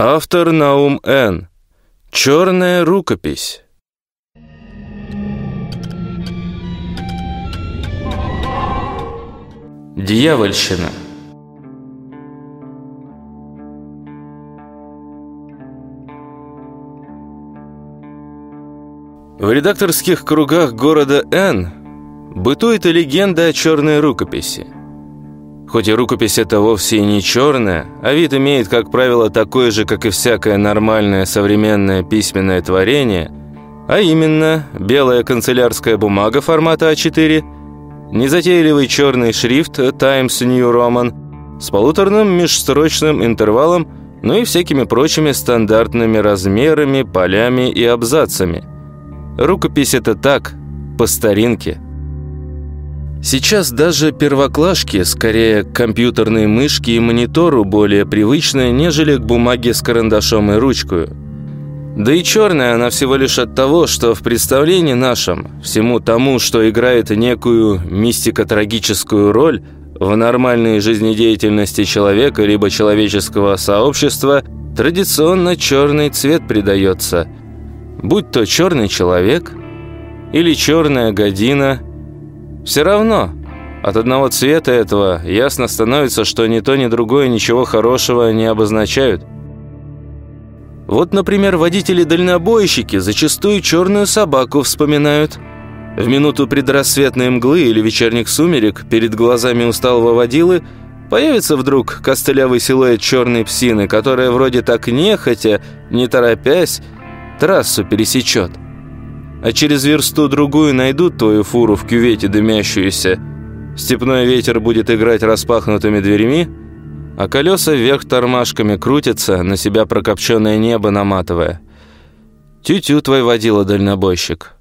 Автор Наум Н. Черная рукопись. Дьявольщина. В редакторских кругах города Н бытует легенда о черной рукописи. Хоть и рукопись эта вовсе и не черная, а вид имеет, как правило, такой же, как и всякое нормальное современное письменное творение, а именно белая канцелярская бумага формата А4, незатейливый черный шрифт Times New Roman с полуторным межстрочным интервалом, ну и всякими прочими стандартными размерами, полями и абзацами – Рукопись это так, по старинке. Сейчас даже первоклашки, скорее к компьютерной мышке и монитору более привычны, нежели к бумаге с карандашом и ручкой. Да и черная она всего лишь от того, что в представлении нашем, всему тому, что играет некую мистико-трагическую роль в нормальной жизнедеятельности человека либо человеческого сообщества, традиционно черный цвет придается – Будь то черный человек или черная година, все равно от одного цвета этого ясно становится, что ни то, ни другое ничего хорошего не обозначают. Вот, например, водители-дальнобойщики зачастую черную собаку вспоминают. В минуту предрассветной мглы или вечерних сумерек перед глазами усталого водилы появится вдруг костылявый силуэт черной псины, которая вроде так нехотя, не торопясь, трассу пересечет. А через версту-другую найдут твою фуру в кювете дымящуюся. Степной ветер будет играть распахнутыми дверьми, а колеса вверх тормашками крутятся, на себя прокопченное небо наматывая. Тю-тю твой водила-дальнобойщик.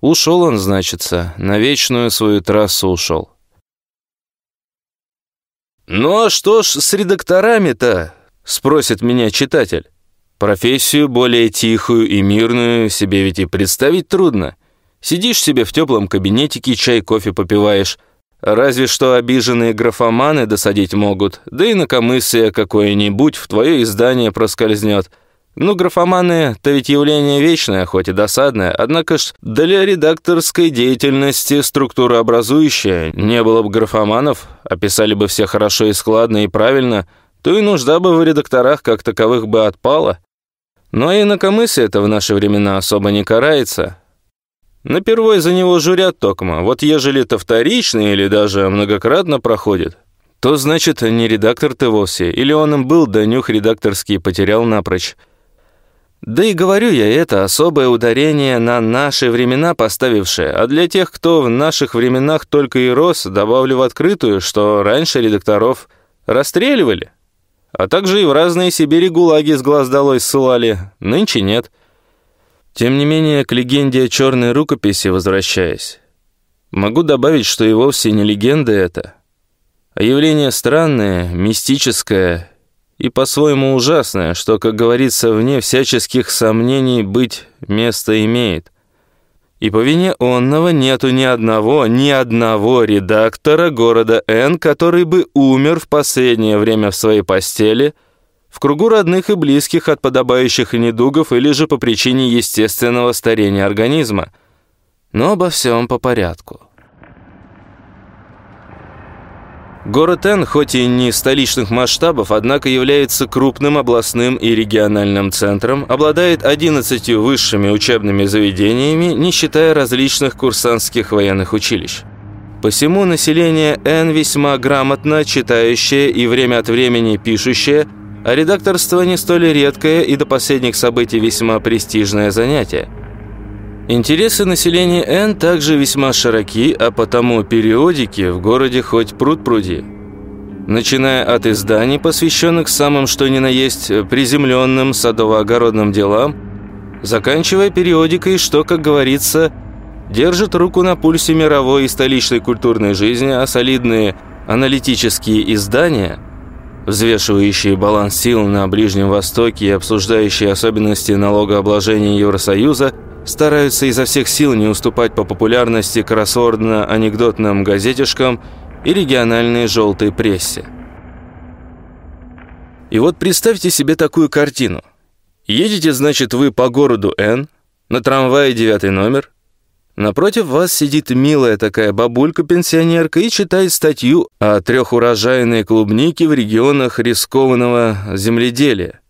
Ушел он, значится, на вечную свою трассу ушел. «Ну а что ж с редакторами-то?» – спросит меня читатель. Профессию более тихую и мирную себе ведь и представить трудно. Сидишь себе в теплом кабинетике, чай, кофе попиваешь. Разве что обиженные графоманы досадить могут, да и инакомыслие какое-нибудь в твое издание проскользнет. Ну, графоманы-то ведь явление вечное, хоть и досадное, однако ж для редакторской деятельности структурообразующая. Не было бы графоманов, описали бы все хорошо и складно и правильно, то и нужда бы в редакторах как таковых бы отпала. Но и инакомыслие это в наши времена особо не карается. Напервой за него журят токма. Вот ежели это вторично или даже многократно проходит, то значит не редактор ты вовсе, или он им был, да нюх редакторский потерял напрочь. Да и говорю я это особое ударение на наши времена поставившее, а для тех, кто в наших временах только и рос, добавлю в открытую, что раньше редакторов расстреливали а также и в разные Сибири гулаги с глаз долой ссылали, нынче нет. Тем не менее, к легенде о черной рукописи возвращаясь, могу добавить, что и вовсе не легенда это, а явление странное, мистическое и по-своему ужасное, что, как говорится, вне всяческих сомнений быть место имеет. И по вине онного нету ни одного, ни одного редактора города Н, который бы умер в последнее время в своей постели, в кругу родных и близких от подобающих недугов или же по причине естественного старения организма. Но обо всем по порядку. Город Н, хоть и не столичных масштабов, однако является крупным областным и региональным центром, обладает 11 высшими учебными заведениями, не считая различных курсантских военных училищ. Посему население Н весьма грамотно читающее и время от времени пишущее, а редакторство не столь редкое и до последних событий весьма престижное занятие – Интересы населения Н также весьма широки, а потому периодики в городе хоть пруд пруди. Начиная от изданий, посвященных самым что ни на есть приземленным садово-огородным делам, заканчивая периодикой, что, как говорится, держит руку на пульсе мировой и столичной культурной жизни, а солидные аналитические издания, взвешивающие баланс сил на Ближнем Востоке и обсуждающие особенности налогообложения Евросоюза – стараются изо всех сил не уступать по популярности кроссвордно-анекдотным газетишкам и региональной желтой прессе. И вот представьте себе такую картину. Едете, значит, вы по городу Н, на трамвае девятый номер. Напротив вас сидит милая такая бабулька-пенсионерка и читает статью о трехурожайной клубнике в регионах рискованного земледелия.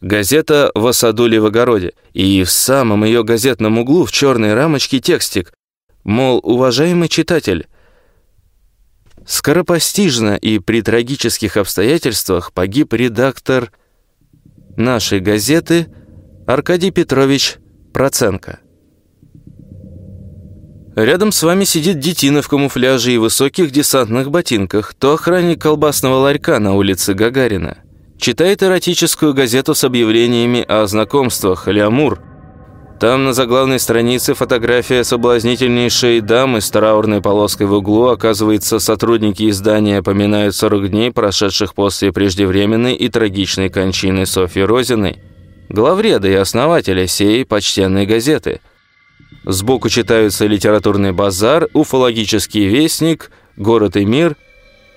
Газета «В осадуле в огороде». И в самом ее газетном углу в черной рамочке текстик. Мол, уважаемый читатель, скоропостижно и при трагических обстоятельствах погиб редактор нашей газеты Аркадий Петрович Проценко. Рядом с вами сидит детина в камуфляже и высоких десантных ботинках, то охранник колбасного ларька на улице Гагарина. Читает эротическую газету с объявлениями о знакомствах «Лямур». Там на заглавной странице фотография соблазнительнейшей дамы с траурной полоской в углу. Оказывается, сотрудники издания поминают 40 дней, прошедших после преждевременной и трагичной кончины Софьи Розиной, главреда и основателя сей почтенной газеты. Сбоку читаются литературный базар, уфологический вестник, город и мир,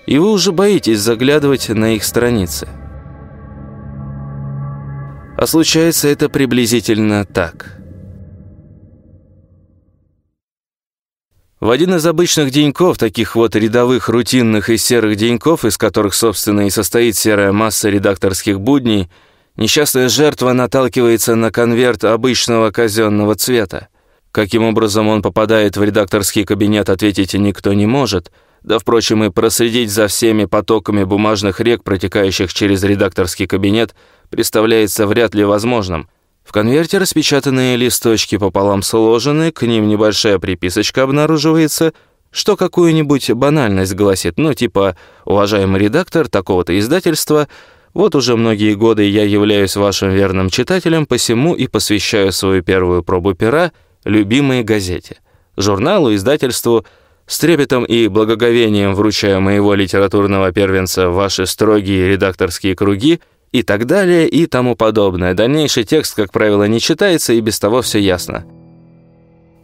и вы уже боитесь заглядывать на их страницы. А случается это приблизительно так – В один из обычных деньков, таких вот рядовых, рутинных и серых деньков, из которых, собственно, и состоит серая масса редакторских будней, несчастная жертва наталкивается на конверт обычного казенного цвета. Каким образом он попадает в редакторский кабинет, ответить никто не может. Да, впрочем, и проследить за всеми потоками бумажных рек, протекающих через редакторский кабинет, представляется вряд ли возможным – в конверте распечатанные листочки пополам сложены, к ним небольшая приписочка обнаруживается, что какую-нибудь банальность гласит, ну типа «Уважаемый редактор такого-то издательства», вот уже многие годы я являюсь вашим верным читателем, посему и посвящаю свою первую пробу пера любимой газете, журналу, издательству, с трепетом и благоговением вручаю моего литературного первенца ваши строгие редакторские круги – и так далее и тому подобное. Дальнейший текст, как правило, не читается, и без того все ясно.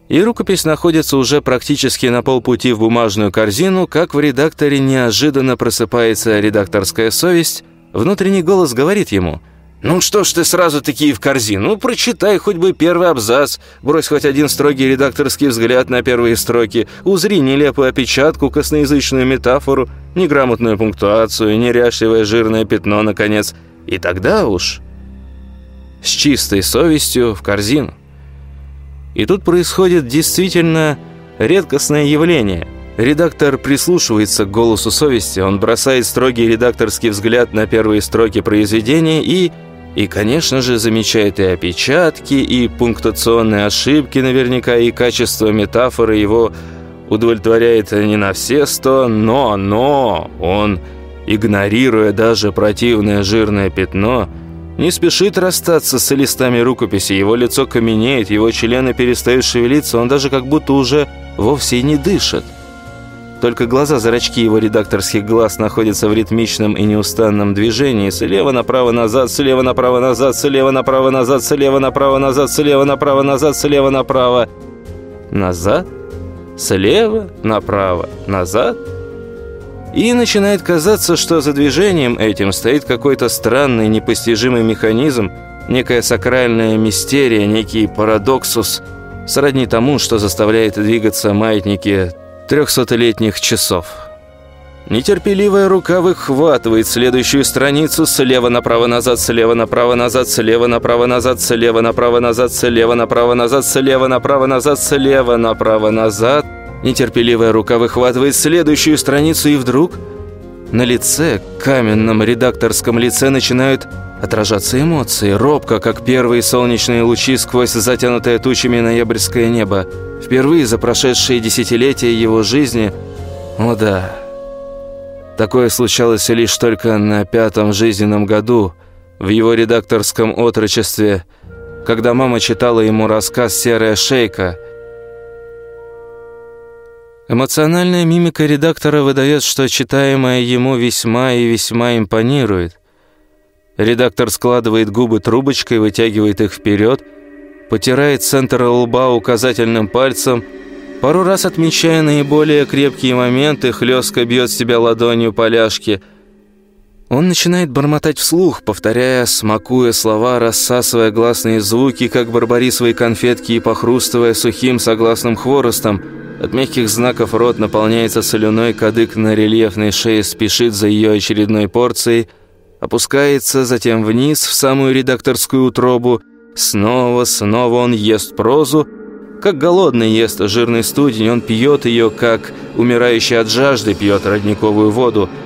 И рукопись находится уже практически на полпути в бумажную корзину, как в редакторе неожиданно просыпается редакторская совесть, внутренний голос говорит ему «Ну что ж ты сразу такие в корзину? Ну, прочитай хоть бы первый абзац, брось хоть один строгий редакторский взгляд на первые строки, узри нелепую опечатку, косноязычную метафору, неграмотную пунктуацию, неряшливое жирное пятно, наконец». И тогда уж с чистой совестью в корзину. И тут происходит действительно редкостное явление. Редактор прислушивается к голосу совести, он бросает строгий редакторский взгляд на первые строки произведения и, и, конечно же, замечает и опечатки, и пунктуационные ошибки наверняка, и качество метафоры его удовлетворяет не на все сто, но, но он игнорируя даже противное жирное пятно, не спешит расстаться с листами рукописи, его лицо каменеет, его члены перестают шевелиться, он даже как будто уже вовсе не дышит. Только глаза, зрачки его редакторских глаз находятся в ритмичном и неустанном движении. Слева направо назад, слева направо назад, слева направо назад, слева направо назад, слева направо назад, слева направо назад, слева направо назад. И начинает казаться, что за движением этим стоит какой-то странный непостижимый механизм, некая сакральная мистерия, некий парадоксус, сродни тому, что заставляет двигаться маятники трехсотлетних часов. Нетерпеливая рука выхватывает следующую страницу слева направо назад, слева направо назад, слева направо назад, слева направо назад, слева направо назад, слева направо назад, слева направо назад. Нетерпеливая рука выхватывает следующую страницу, и вдруг на лице, каменном редакторском лице, начинают отражаться эмоции, робко, как первые солнечные лучи сквозь затянутое тучами ноябрьское небо. Впервые за прошедшие десятилетия его жизни... О да, такое случалось лишь только на пятом жизненном году, в его редакторском отрочестве, когда мама читала ему рассказ «Серая шейка», Эмоциональная мимика редактора выдает, что читаемое ему весьма и весьма импонирует. Редактор складывает губы трубочкой, вытягивает их вперед, потирает центр лба указательным пальцем, пару раз отмечая наиболее крепкие моменты, хлестко бьет себя ладонью поляшки. Он начинает бормотать вслух, повторяя, смакуя слова, рассасывая гласные звуки, как барбарисовые конфетки и похрустывая сухим согласным хворостом. От мягких знаков рот наполняется соляной, кадык на рельефной шее спешит за ее очередной порцией, опускается затем вниз в самую редакторскую утробу. Снова, снова он ест прозу, как голодный ест жирный студень, он пьет ее, как умирающий от жажды пьет родниковую воду –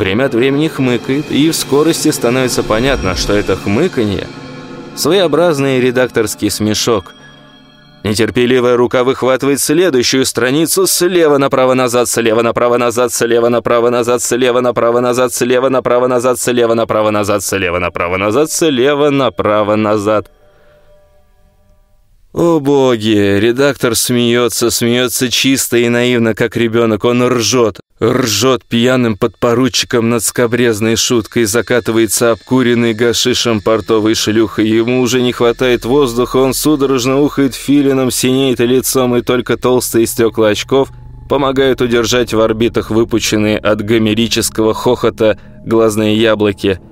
время от времени хмыкает, и в скорости становится понятно, что это хмыканье – своеобразный редакторский смешок. Нетерпеливая рука выхватывает следующую страницу слева направо-назад, слева направо-назад, слева направо-назад, слева направо-назад, слева направо-назад, слева направо-назад, слева направо-назад, слева направо-назад. О боги! Редактор смеется, смеется чисто и наивно, как ребенок. Он ржет, ржет пьяным подпоручиком над скобрезной шуткой, закатывается обкуренный гашишем портовой шлюхой. Ему уже не хватает воздуха, он судорожно ухает филином, синеет лицом, и только толстые стекла очков помогают удержать в орбитах выпученные от гомерического хохота глазные яблоки –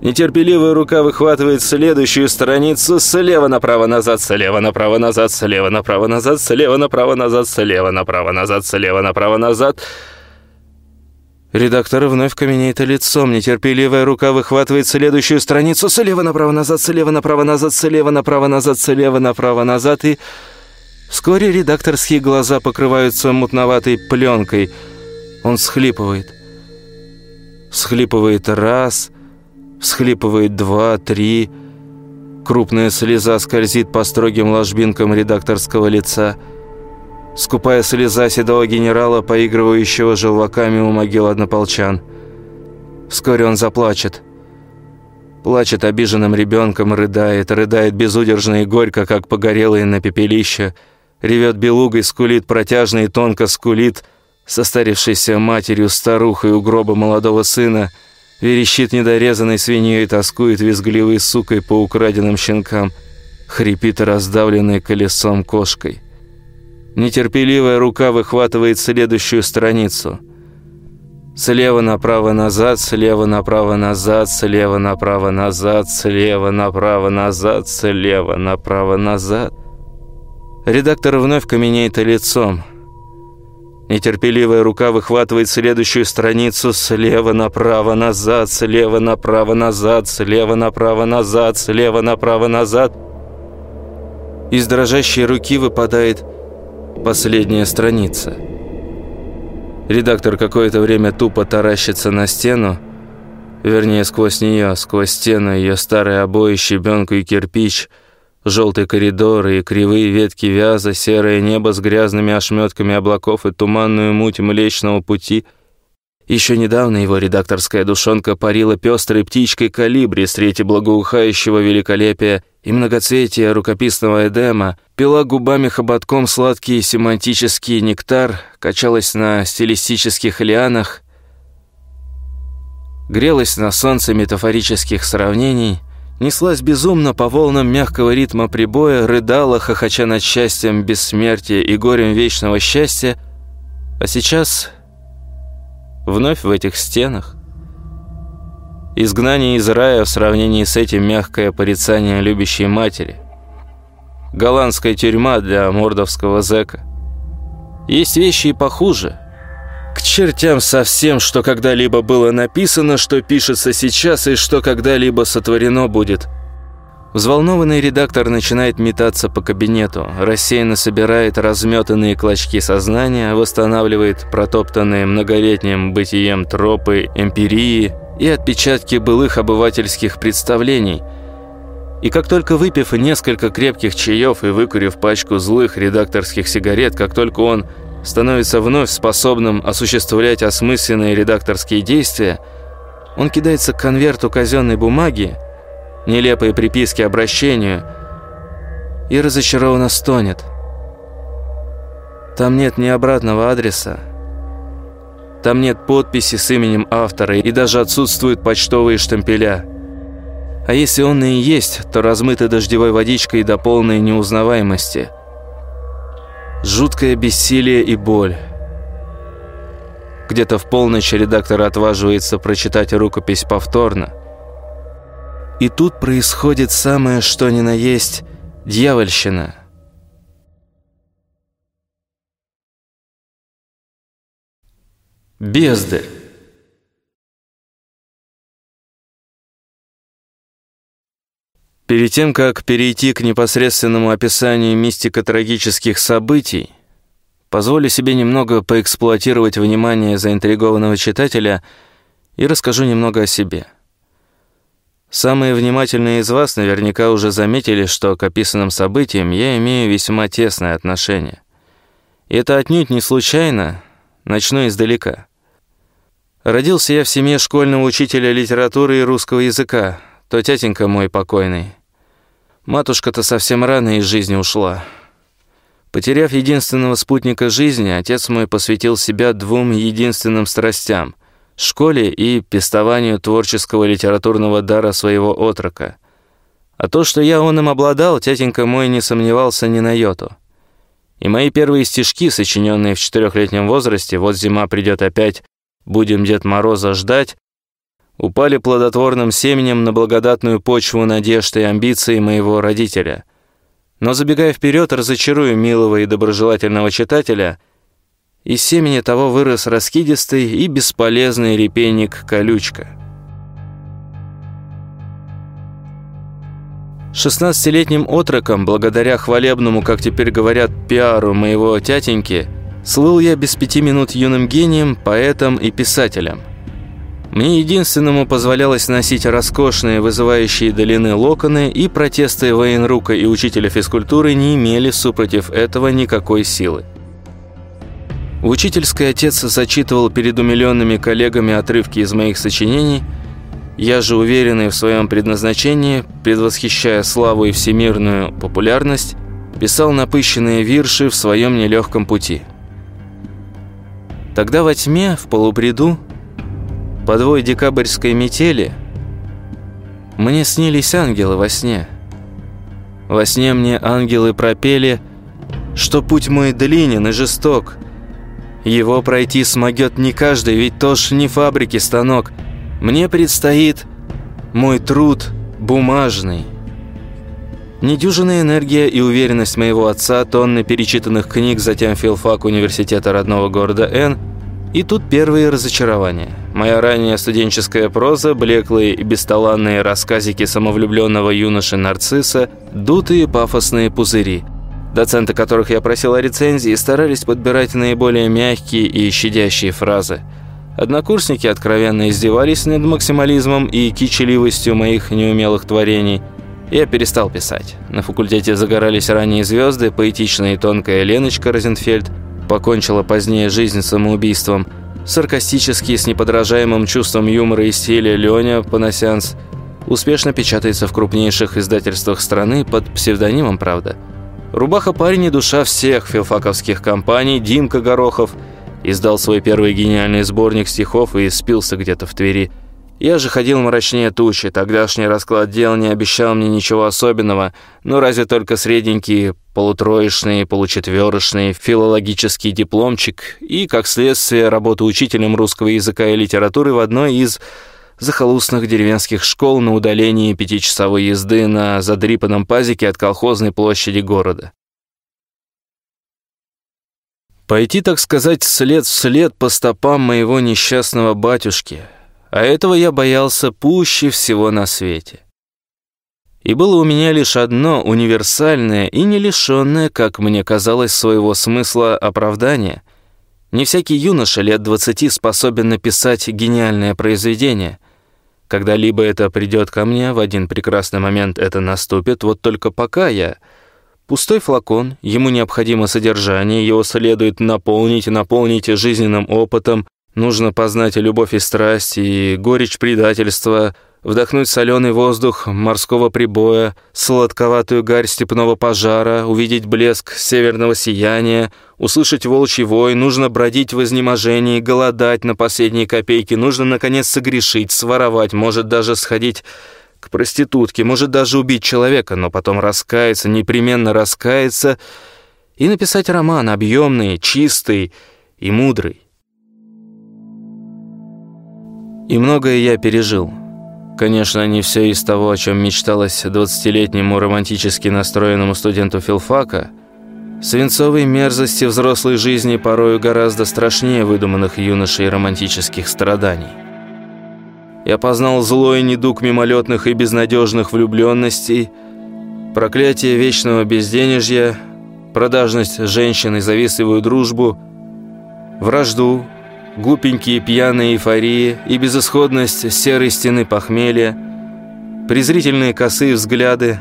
Нетерпеливая рука выхватывает следующую страницу слева направо-назад, слева направо-назад, слева направо-назад, слева направо-назад, слева направо-назад, слева направо-назад. Редактор вновь каменеет лицом. Нетерпеливая рука выхватывает следующую страницу слева направо-назад, слева направо-назад, слева направо-назад, слева направо-назад и... Вскоре редакторские глаза покрываются мутноватой пленкой. Он схлипывает. Схлипывает раз, Всхлипывает два, три. Крупная слеза скользит по строгим ложбинкам редакторского лица. Скупая слеза седого генерала, поигрывающего желваками у могил однополчан. Вскоре он заплачет. Плачет обиженным ребенком, рыдает, рыдает безудержно и горько, как погорелые на пепелище. Ревет белугой, скулит протяжно и тонко скулит, состарившейся матерью старухой у гроба молодого сына – Верещит недорезанной свиньей, тоскует визгливой сукой по украденным щенкам, хрипит раздавленной колесом кошкой. Нетерпеливая рука выхватывает следующую страницу. Слева направо назад, слева направо назад, слева направо назад, слева направо назад, слева направо назад. Редактор вновь каменеет лицом. Нетерпеливая рука выхватывает следующую страницу слева направо назад, слева направо назад, слева направо назад, слева направо назад. Из дрожащей руки выпадает последняя страница. Редактор какое-то время тупо таращится на стену, вернее, сквозь нее, сквозь стену, ее старые обои, щебенку и кирпич – Желтые коридоры и кривые ветки вяза, серое небо с грязными ошметками облаков и туманную муть Млечного Пути. Еще недавно его редакторская душонка парила пестрой птичкой калибри среди благоухающего великолепия и многоцветия рукописного Эдема, пила губами хоботком сладкий семантический нектар, качалась на стилистических лианах, грелась на солнце метафорических сравнений — неслась безумно по волнам мягкого ритма прибоя, рыдала, хохоча над счастьем бессмертия и горем вечного счастья, а сейчас вновь в этих стенах. Изгнание из рая в сравнении с этим мягкое порицание любящей матери. Голландская тюрьма для мордовского зэка. Есть вещи и похуже – к чертям со всем, что когда-либо было написано, что пишется сейчас и что когда-либо сотворено будет. Взволнованный редактор начинает метаться по кабинету, рассеянно собирает разметанные клочки сознания, восстанавливает протоптанные многолетним бытием тропы, эмпирии и отпечатки былых обывательских представлений. И как только выпив несколько крепких чаев и выкурив пачку злых редакторских сигарет, как только он становится вновь способным осуществлять осмысленные редакторские действия, он кидается к конверту казенной бумаги, нелепые приписки обращению, и разочарованно стонет. Там нет ни обратного адреса, там нет подписи с именем автора и даже отсутствуют почтовые штемпеля. А если он и есть, то размыты дождевой водичкой до полной неузнаваемости – Жуткое бессилие и боль. Где-то в полночь редактор отваживается прочитать рукопись повторно. И тут происходит самое что ни на есть дьявольщина. Бездарь. Перед тем, как перейти к непосредственному описанию мистико-трагических событий, позволю себе немного поэксплуатировать внимание заинтригованного читателя и расскажу немного о себе. Самые внимательные из вас наверняка уже заметили, что к описанным событиям я имею весьма тесное отношение. И это отнюдь не случайно, начну издалека. Родился я в семье школьного учителя литературы и русского языка, то тятенька мой покойный. Матушка-то совсем рано из жизни ушла. Потеряв единственного спутника жизни, отец мой посвятил себя двум единственным страстям – школе и пестованию творческого литературного дара своего отрока. А то, что я он им обладал, тятенька мой не сомневался ни на йоту. И мои первые стишки, сочиненные в четырехлетнем возрасте, «Вот зима придет опять, будем Дед Мороза ждать», упали плодотворным семенем на благодатную почву надежд и амбиций моего родителя. Но забегая вперед, разочарую милого и доброжелательного читателя, из семени того вырос раскидистый и бесполезный репейник-колючка. Шестнадцатилетним отроком, благодаря хвалебному, как теперь говорят, пиару моего тятеньки, слыл я без пяти минут юным гением, поэтом и писателем. Мне единственному позволялось носить роскошные, вызывающие долины локоны, и протесты военрука и учителя физкультуры не имели супротив этого никакой силы. Учительский отец зачитывал перед умиленными коллегами отрывки из моих сочинений, я же, уверенный в своем предназначении, предвосхищая славу и всемирную популярность, писал напыщенные вирши в своем нелегком пути. Тогда во тьме, в полубреду, подвой декабрьской метели мне снились ангелы во сне. Во сне мне ангелы пропели, что путь мой длинен и жесток. Его пройти смогет не каждый, ведь тоже не фабрики станок. Мне предстоит мой труд бумажный. Недюжинная энергия и уверенность моего отца, тонны перечитанных книг, затем филфак университета родного города Н – и тут первые разочарования. Моя ранняя студенческая проза, блеклые и бесталанные рассказики самовлюбленного юноши Нарцисса, дутые пафосные пузыри, доценты которых я просил о рецензии, старались подбирать наиболее мягкие и щадящие фразы. Однокурсники откровенно издевались над максимализмом и кичеливостью моих неумелых творений. Я перестал писать. На факультете загорались ранние звезды, поэтичная и тонкая Леночка Розенфельд – покончила позднее жизнь самоубийством. Саркастический, с неподражаемым чувством юмора и стиля Леня Панасянс успешно печатается в крупнейших издательствах страны под псевдонимом, правда. Рубаха парень и душа всех филфаковских компаний Димка Горохов издал свой первый гениальный сборник стихов и спился где-то в Твери – я же ходил мрачнее тучи, тогдашний расклад дел не обещал мне ничего особенного, ну разве только средненький полутроечный, получетверочный филологический дипломчик и, как следствие, работа учителем русского языка и литературы в одной из захолустных деревенских школ на удалении пятичасовой езды на задрипанном пазике от колхозной площади города. Пойти, так сказать, след в след по стопам моего несчастного батюшки — а этого я боялся пуще всего на свете. И было у меня лишь одно универсальное и не лишенное, как мне казалось, своего смысла оправдание. Не всякий юноша лет двадцати способен написать гениальное произведение. Когда-либо это придет ко мне, в один прекрасный момент это наступит, вот только пока я... Пустой флакон, ему необходимо содержание, его следует наполнить, наполнить жизненным опытом, Нужно познать и любовь, и страсть, и горечь предательства, вдохнуть соленый воздух морского прибоя, сладковатую гарь степного пожара, увидеть блеск северного сияния, услышать волчий вой, нужно бродить в изнеможении, голодать на последние копейки, нужно, наконец, согрешить, своровать, может даже сходить к проститутке, может даже убить человека, но потом раскаяться, непременно раскаяться и написать роман объемный, чистый и мудрый. И многое я пережил. Конечно, не все из того, о чем мечталось 20-летнему романтически настроенному студенту филфака. Свинцовые мерзости взрослой жизни порою гораздо страшнее выдуманных юношей романтических страданий. Я познал злой недуг мимолетных и безнадежных влюбленностей, проклятие вечного безденежья, продажность женщин и завистливую дружбу, вражду, глупенькие пьяные эйфории и безысходность серой стены похмелья, презрительные косые взгляды,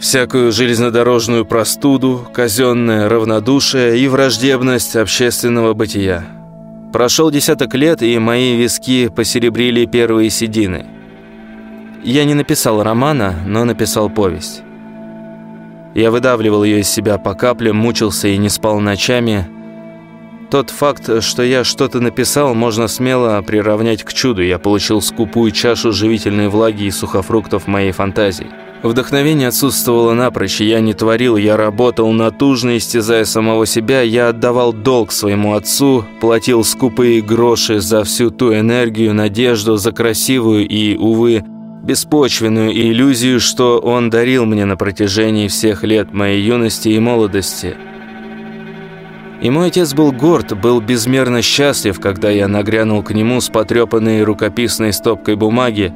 всякую железнодорожную простуду, казенное равнодушие и враждебность общественного бытия. Прошел десяток лет, и мои виски посеребрили первые седины. Я не написал романа, но написал повесть. Я выдавливал ее из себя по каплям, мучился и не спал ночами. Тот факт, что я что-то написал, можно смело приравнять к чуду. Я получил скупую чашу живительной влаги и сухофруктов моей фантазии. Вдохновение отсутствовало напрочь, я не творил, я работал натужно, истязая самого себя, я отдавал долг своему отцу, платил скупые гроши за всю ту энергию, надежду, за красивую и, увы, беспочвенную иллюзию, что он дарил мне на протяжении всех лет моей юности и молодости. И мой отец был горд, был безмерно счастлив, когда я нагрянул к нему с потрепанной рукописной стопкой бумаги,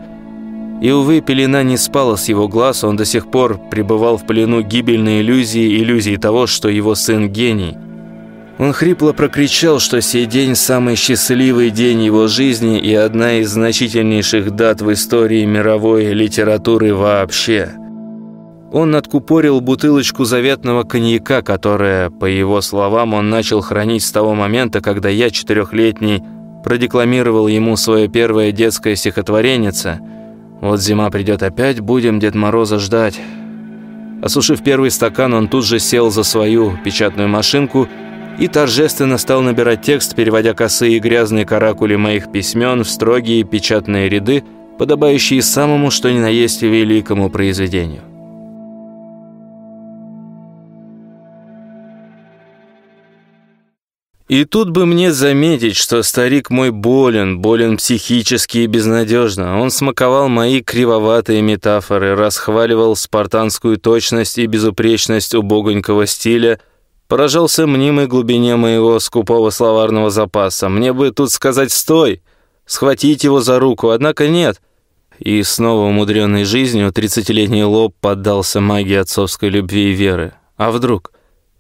и, увы, пелена не спала с его глаз, он до сих пор пребывал в плену гибельной иллюзии, иллюзии того, что его сын гений – он хрипло прокричал, что сей день – самый счастливый день его жизни и одна из значительнейших дат в истории мировой литературы вообще. Он откупорил бутылочку заветного коньяка, которая, по его словам, он начал хранить с того момента, когда я, четырехлетний, продекламировал ему свое первое детское стихотвореннице «Вот зима придет опять, будем Дед Мороза ждать». Осушив первый стакан, он тут же сел за свою печатную машинку – и торжественно стал набирать текст, переводя косые и грязные каракули моих письмен в строгие печатные ряды, подобающие самому что ни на есть великому произведению. И тут бы мне заметить, что старик мой болен, болен психически и безнадежно. Он смаковал мои кривоватые метафоры, расхваливал спартанскую точность и безупречность убогонького стиля – Поражался мнимой глубине моего скупого словарного запаса. Мне бы тут сказать «стой», схватить его за руку, однако нет. И снова умудренный жизнью тридцатилетний лоб поддался магии отцовской любви и веры. А вдруг?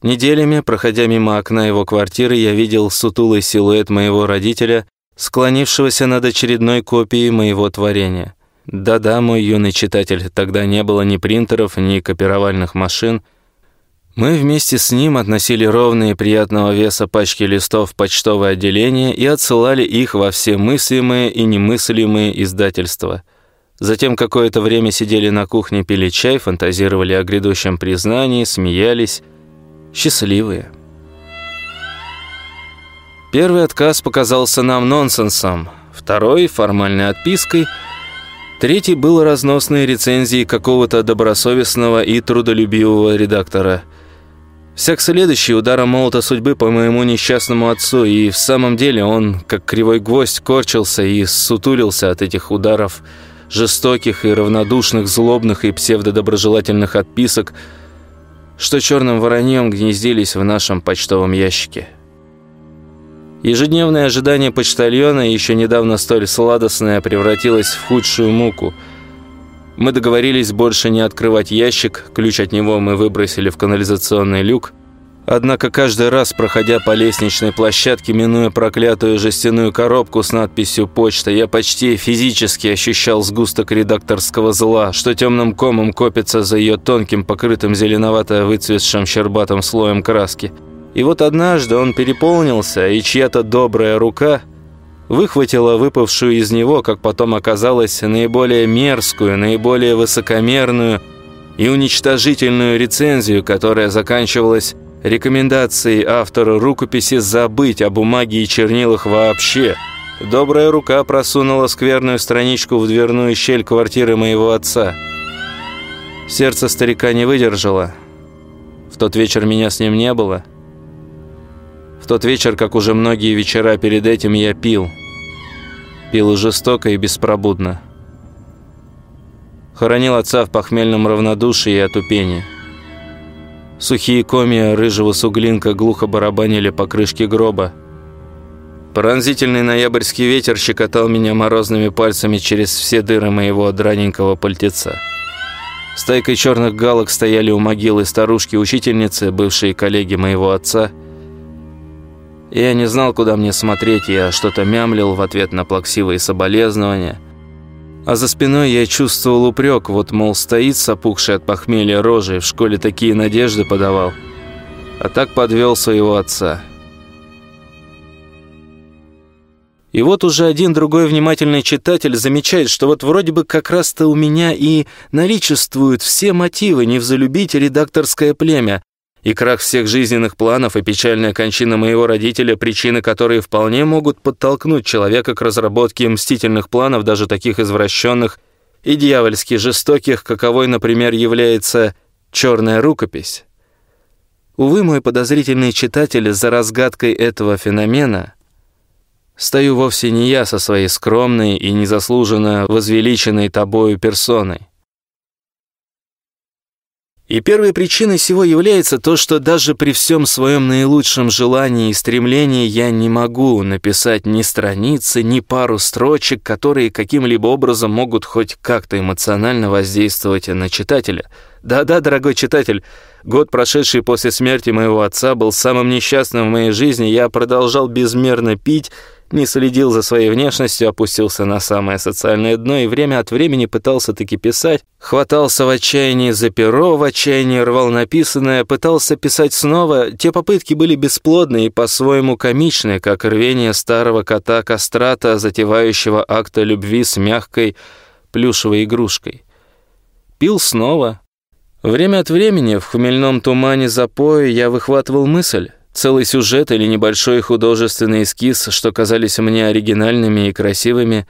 Неделями, проходя мимо окна его квартиры, я видел сутулый силуэт моего родителя, склонившегося над очередной копией моего творения. Да-да, мой юный читатель, тогда не было ни принтеров, ни копировальных машин — мы вместе с ним относили ровные приятного веса пачки листов в почтовое отделение и отсылали их во все мыслимые и немыслимые издательства. Затем какое-то время сидели на кухне, пили чай, фантазировали о грядущем признании, смеялись. Счастливые. Первый отказ показался нам нонсенсом, второй – формальной отпиской, третий был разносной рецензией какого-то добросовестного и трудолюбивого редактора – Всяк следующий ударом молота судьбы по моему несчастному отцу, и в самом деле он, как кривой гвоздь, корчился и сутулился от этих ударов, жестоких и равнодушных, злобных и псевдодоброжелательных отписок, что черным вороньем гнездились в нашем почтовом ящике. Ежедневное ожидание почтальона, еще недавно столь сладостное, превратилось в худшую муку – мы договорились больше не открывать ящик, ключ от него мы выбросили в канализационный люк. Однако каждый раз, проходя по лестничной площадке, минуя проклятую жестяную коробку с надписью «Почта», я почти физически ощущал сгусток редакторского зла, что темным комом копится за ее тонким, покрытым зеленовато выцветшим щербатым слоем краски. И вот однажды он переполнился, и чья-то добрая рука выхватила выпавшую из него, как потом оказалось, наиболее мерзкую, наиболее высокомерную и уничтожительную рецензию, которая заканчивалась рекомендацией автору рукописи забыть о бумаге и чернилах вообще. Добрая рука просунула скверную страничку в дверную щель квартиры моего отца. Сердце старика не выдержало. В тот вечер меня с ним не было. В тот вечер, как уже многие вечера перед этим, я пил – Пил жестоко и беспробудно. Хоронил отца в похмельном равнодушии и отупении. Сухие комья рыжего суглинка глухо барабанили по крышке гроба. Пронзительный ноябрьский ветер щекотал меня морозными пальцами через все дыры моего драненького пальтеца. Стайкой черных галок стояли у могилы старушки-учительницы, бывшие коллеги моего отца. Я не знал, куда мне смотреть, я что-то мямлил в ответ на плаксивые соболезнования – а за спиной я чувствовал упрек, вот, мол, стоит с опухшей от похмелья рожей, в школе такие надежды подавал. А так подвел своего отца. И вот уже один другой внимательный читатель замечает, что вот вроде бы как раз-то у меня и наличествуют все мотивы не взлюбить редакторское племя, и крах всех жизненных планов и печальная кончина моего родителя – причины, которые вполне могут подтолкнуть человека к разработке мстительных планов, даже таких извращенных и дьявольски жестоких, каковой, например, является «черная рукопись». Увы, мой подозрительный читатель за разгадкой этого феномена стою вовсе не я со своей скромной и незаслуженно возвеличенной тобою персоной. И первой причиной всего является то, что даже при всем своем наилучшем желании и стремлении я не могу написать ни страницы, ни пару строчек, которые каким-либо образом могут хоть как-то эмоционально воздействовать на читателя. Да-да, дорогой читатель, год, прошедший после смерти моего отца, был самым несчастным в моей жизни. Я продолжал безмерно пить, не следил за своей внешностью, опустился на самое социальное дно и время от времени пытался таки писать. Хватался в отчаянии за перо, в отчаянии рвал написанное, пытался писать снова. Те попытки были бесплодны и по-своему комичны, как рвение старого кота-кастрата, затевающего акта любви с мягкой плюшевой игрушкой. Пил снова. Время от времени в хмельном тумане запоя я выхватывал мысль. Целый сюжет или небольшой художественный эскиз, что казались мне оригинальными и красивыми.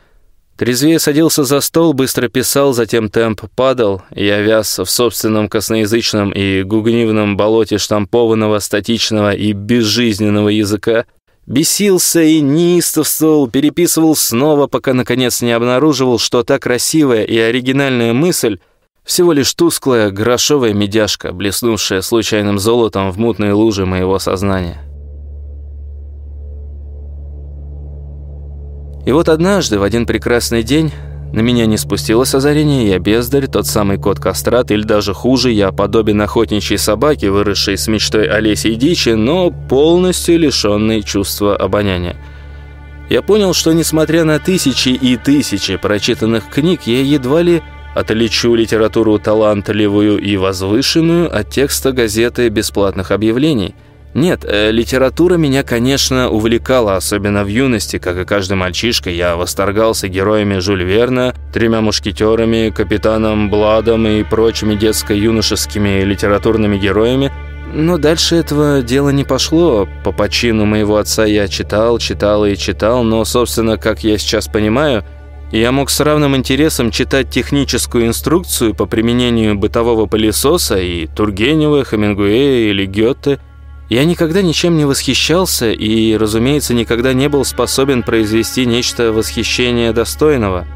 Трезвее садился за стол, быстро писал, затем темп падал, я вяз в собственном косноязычном и гугнивном болоте штампованного, статичного и безжизненного языка. Бесился и неистовствовал, переписывал снова, пока наконец не обнаруживал, что та красивая и оригинальная мысль всего лишь тусклая грошовая медяшка, блеснувшая случайным золотом в мутной луже моего сознания. И вот однажды, в один прекрасный день, на меня не спустилось озарение, я бездарь, тот самый кот-кастрат, или даже хуже, я подобен охотничьей собаке, выросшей с мечтой о и дичи, но полностью лишенной чувства обоняния. Я понял, что несмотря на тысячи и тысячи прочитанных книг, я едва ли Отличу литературу талантливую и возвышенную от текста газеты бесплатных объявлений. Нет, э, литература меня, конечно, увлекала, особенно в юности, как и каждый мальчишка. Я восторгался героями Жюль Верна, тремя мушкетерами, капитаном Бладом и прочими детско-юношескими литературными героями. Но дальше этого дела не пошло. По почину моего отца я читал, читал и читал, но, собственно, как я сейчас понимаю – я мог с равным интересом читать техническую инструкцию по применению бытового пылесоса и Тургенева, Хемингуэя или Гёте. Я никогда ничем не восхищался и, разумеется, никогда не был способен произвести нечто восхищения достойного.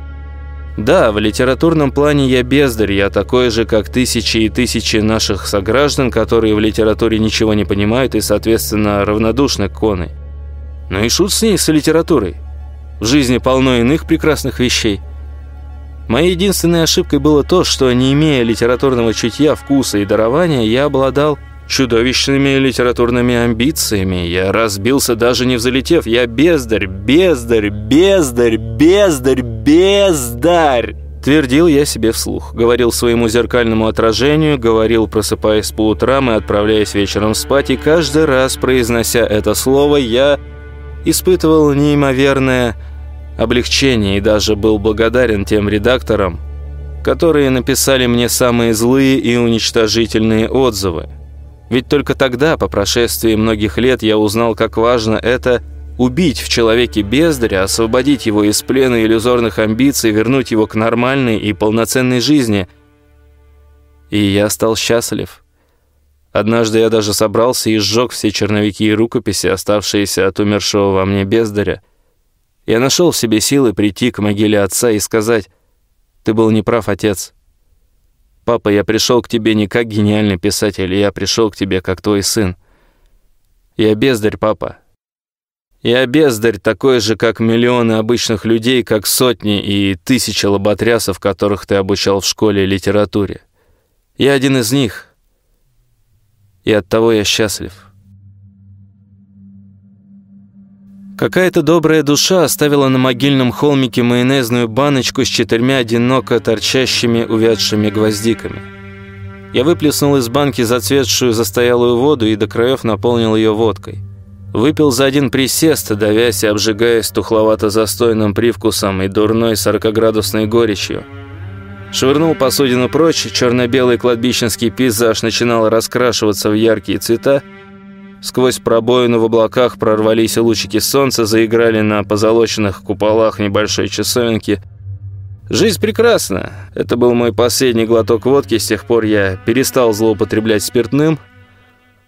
Да, в литературном плане я бездарь, я такой же, как тысячи и тысячи наших сограждан, которые в литературе ничего не понимают и, соответственно, равнодушны к коной. Но и шут с ней, с литературой. В жизни полно иных прекрасных вещей. Моей единственной ошибкой было то, что, не имея литературного чутья, вкуса и дарования, я обладал чудовищными литературными амбициями. Я разбился, даже не взлетев. Я бездарь, бездарь, бездарь, бездарь, бездарь. Твердил я себе вслух. Говорил своему зеркальному отражению, говорил, просыпаясь по утрам и отправляясь вечером спать, и каждый раз, произнося это слово, я испытывал неимоверное облегчение и даже был благодарен тем редакторам, которые написали мне самые злые и уничтожительные отзывы. Ведь только тогда, по прошествии многих лет, я узнал, как важно это убить в человеке бездаря, освободить его из плена иллюзорных амбиций, вернуть его к нормальной и полноценной жизни. И я стал счастлив. Однажды я даже собрался и сжег все черновики и рукописи, оставшиеся от умершего во мне бездаря. Я нашел в себе силы прийти к могиле отца и сказать, «Ты был неправ, отец. Папа, я пришел к тебе не как гениальный писатель, я пришел к тебе как твой сын. Я бездарь, папа. Я бездарь такой же, как миллионы обычных людей, как сотни и тысячи лоботрясов, которых ты обучал в школе литературе. Я один из них, и оттого я счастлив». Какая-то добрая душа оставила на могильном холмике майонезную баночку с четырьмя одиноко торчащими увядшими гвоздиками. Я выплеснул из банки зацветшую застоялую воду и до краев наполнил ее водкой. Выпил за один присест, давясь и обжигаясь тухловато-застойным привкусом и дурной сорокоградусной горечью. Швырнул посудину прочь, черно-белый кладбищенский пейзаж начинал раскрашиваться в яркие цвета, Сквозь пробоину в облаках прорвались лучики солнца, заиграли на позолоченных куполах небольшой часовенки. Жизнь прекрасна. Это был мой последний глоток водки, с тех пор я перестал злоупотреблять спиртным,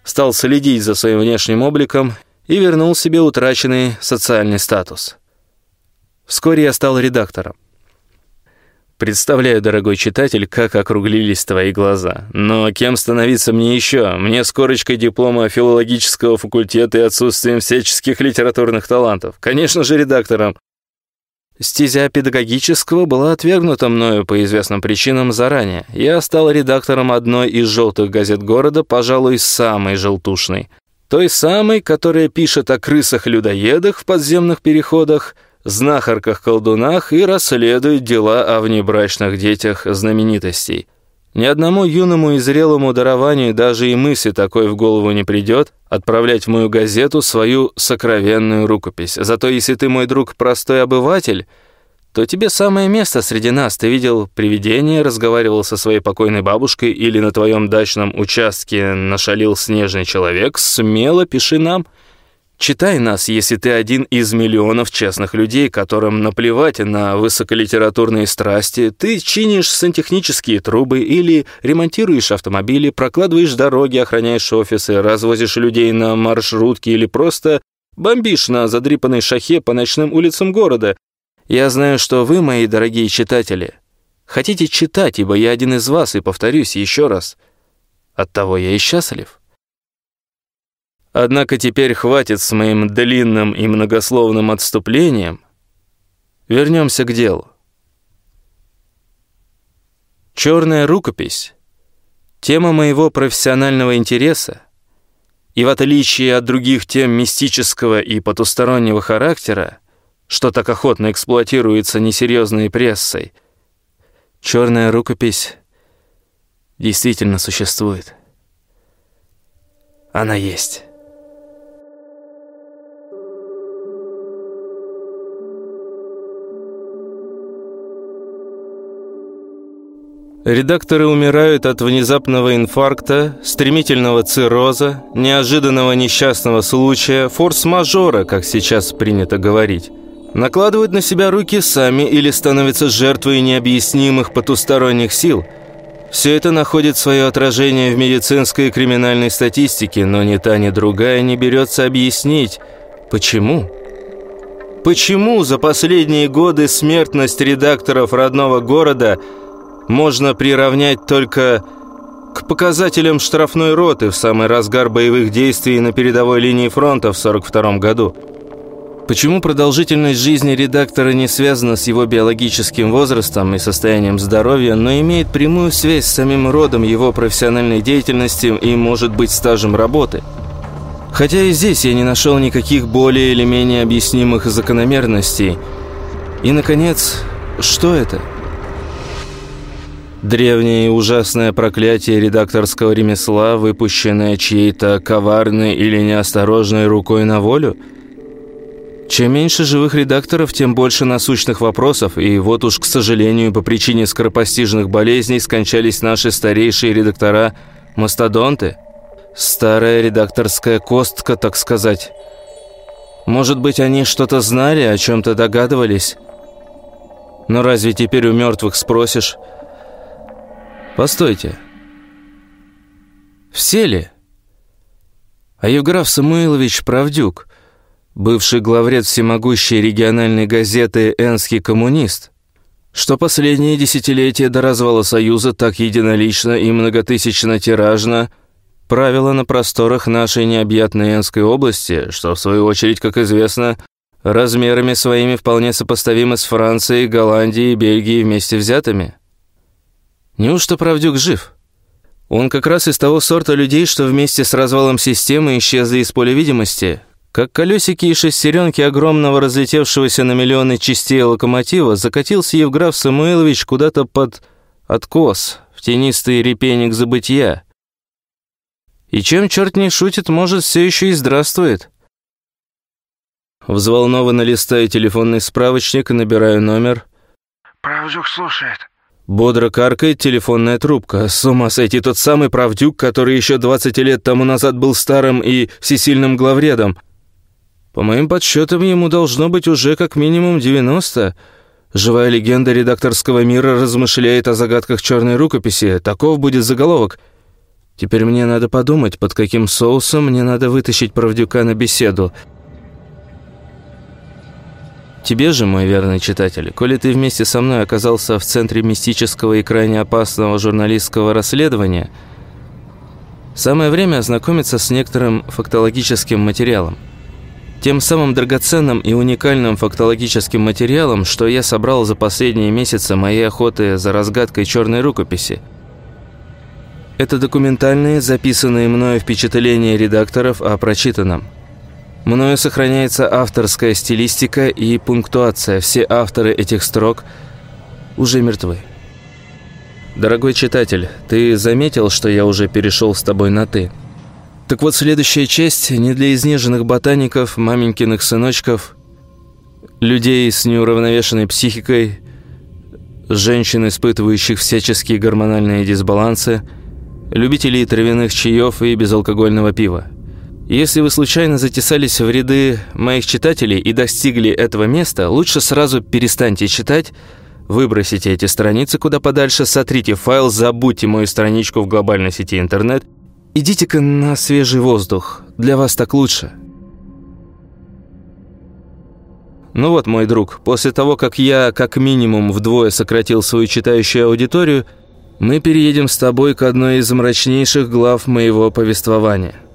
стал следить за своим внешним обликом и вернул себе утраченный социальный статус. Вскоре я стал редактором. Представляю, дорогой читатель, как округлились твои глаза. Но кем становиться мне еще? Мне с корочкой диплома филологического факультета и отсутствием всяческих литературных талантов. Конечно же, редактором. Стезя педагогического была отвергнута мною по известным причинам заранее. Я стал редактором одной из желтых газет города, пожалуй, самой желтушной. Той самой, которая пишет о крысах-людоедах в подземных переходах – знахарках-колдунах и расследует дела о внебрачных детях знаменитостей. Ни одному юному и зрелому дарованию даже и мысли такой в голову не придет отправлять в мою газету свою сокровенную рукопись. Зато если ты, мой друг, простой обыватель, то тебе самое место среди нас. Ты видел привидение, разговаривал со своей покойной бабушкой или на твоем дачном участке нашалил снежный человек, смело пиши нам – Читай нас, если ты один из миллионов честных людей, которым наплевать на высоколитературные страсти. Ты чинишь сантехнические трубы или ремонтируешь автомобили, прокладываешь дороги, охраняешь офисы, развозишь людей на маршрутке или просто бомбишь на задрипанной шахе по ночным улицам города. Я знаю, что вы, мои дорогие читатели, хотите читать, ибо я один из вас, и повторюсь еще раз. Оттого я и счастлив. Однако теперь хватит с моим длинным и многословным отступлением. Вернемся к делу. Черная рукопись — тема моего профессионального интереса, и в отличие от других тем мистического и потустороннего характера, что так охотно эксплуатируется несерьезной прессой, черная рукопись действительно существует. Она есть. Редакторы умирают от внезапного инфаркта, стремительного цирроза, неожиданного несчастного случая, форс-мажора, как сейчас принято говорить. Накладывают на себя руки сами или становятся жертвой необъяснимых потусторонних сил. Все это находит свое отражение в медицинской и криминальной статистике, но ни та, ни другая не берется объяснить, почему. Почему за последние годы смертность редакторов родного города – можно приравнять только к показателям штрафной роты в самый разгар боевых действий на передовой линии фронта в 42 году. Почему продолжительность жизни редактора не связана с его биологическим возрастом и состоянием здоровья, но имеет прямую связь с самим родом его профессиональной деятельности и, может быть, стажем работы? Хотя и здесь я не нашел никаких более или менее объяснимых закономерностей. И, наконец, что это? Древнее и ужасное проклятие редакторского ремесла, выпущенное чьей-то коварной или неосторожной рукой на волю? Чем меньше живых редакторов, тем больше насущных вопросов, и вот уж, к сожалению, по причине скоропостижных болезней скончались наши старейшие редактора-мастодонты. Старая редакторская костка, так сказать. Может быть, они что-то знали, о чем-то догадывались? Но разве теперь у мертвых спросишь... Постойте. Все ли? А Евграф Самуилович Правдюк бывший главред всемогущей региональной газеты «Энский коммунист», что последние десятилетия до развала Союза так единолично и многотысячно тиражно правило на просторах нашей необъятной Энской области, что, в свою очередь, как известно, размерами своими вполне сопоставимы с Францией, Голландией и Бельгией вместе взятыми. Неужто Правдюк жив? Он как раз из того сорта людей, что вместе с развалом системы исчезли из поля видимости, как колесики и шестеренки огромного разлетевшегося на миллионы частей локомотива закатился Евграф Самуилович куда-то под откос, в тенистый репейник забытия. И чем черт не шутит, может, все еще и здравствует. Взволнованно листаю телефонный справочник и набираю номер. «Правдюк слушает». Бодро каркает телефонная трубка. С ума сойти тот самый правдюк, который еще 20 лет тому назад был старым и всесильным главредом. По моим подсчетам, ему должно быть уже как минимум 90. Живая легенда редакторского мира размышляет о загадках черной рукописи. Таков будет заголовок. Теперь мне надо подумать, под каким соусом мне надо вытащить правдюка на беседу. Тебе же, мой верный читатель, коли ты вместе со мной оказался в центре мистического и крайне опасного журналистского расследования, самое время ознакомиться с некоторым фактологическим материалом. Тем самым драгоценным и уникальным фактологическим материалом, что я собрал за последние месяцы моей охоты за разгадкой черной рукописи. Это документальные, записанные мною впечатления редакторов о прочитанном – Мною сохраняется авторская стилистика и пунктуация. Все авторы этих строк уже мертвы. Дорогой читатель, ты заметил, что я уже перешел с тобой на «ты»? Так вот, следующая часть не для изнеженных ботаников, маменькиных сыночков, людей с неуравновешенной психикой, женщин, испытывающих всяческие гормональные дисбалансы, любителей травяных чаев и безалкогольного пива. Если вы случайно затесались в ряды моих читателей и достигли этого места, лучше сразу перестаньте читать, выбросите эти страницы куда подальше, сотрите файл, забудьте мою страничку в глобальной сети интернет. Идите-ка на свежий воздух, для вас так лучше. Ну вот, мой друг, после того, как я как минимум вдвое сократил свою читающую аудиторию, мы переедем с тобой к одной из мрачнейших глав моего повествования –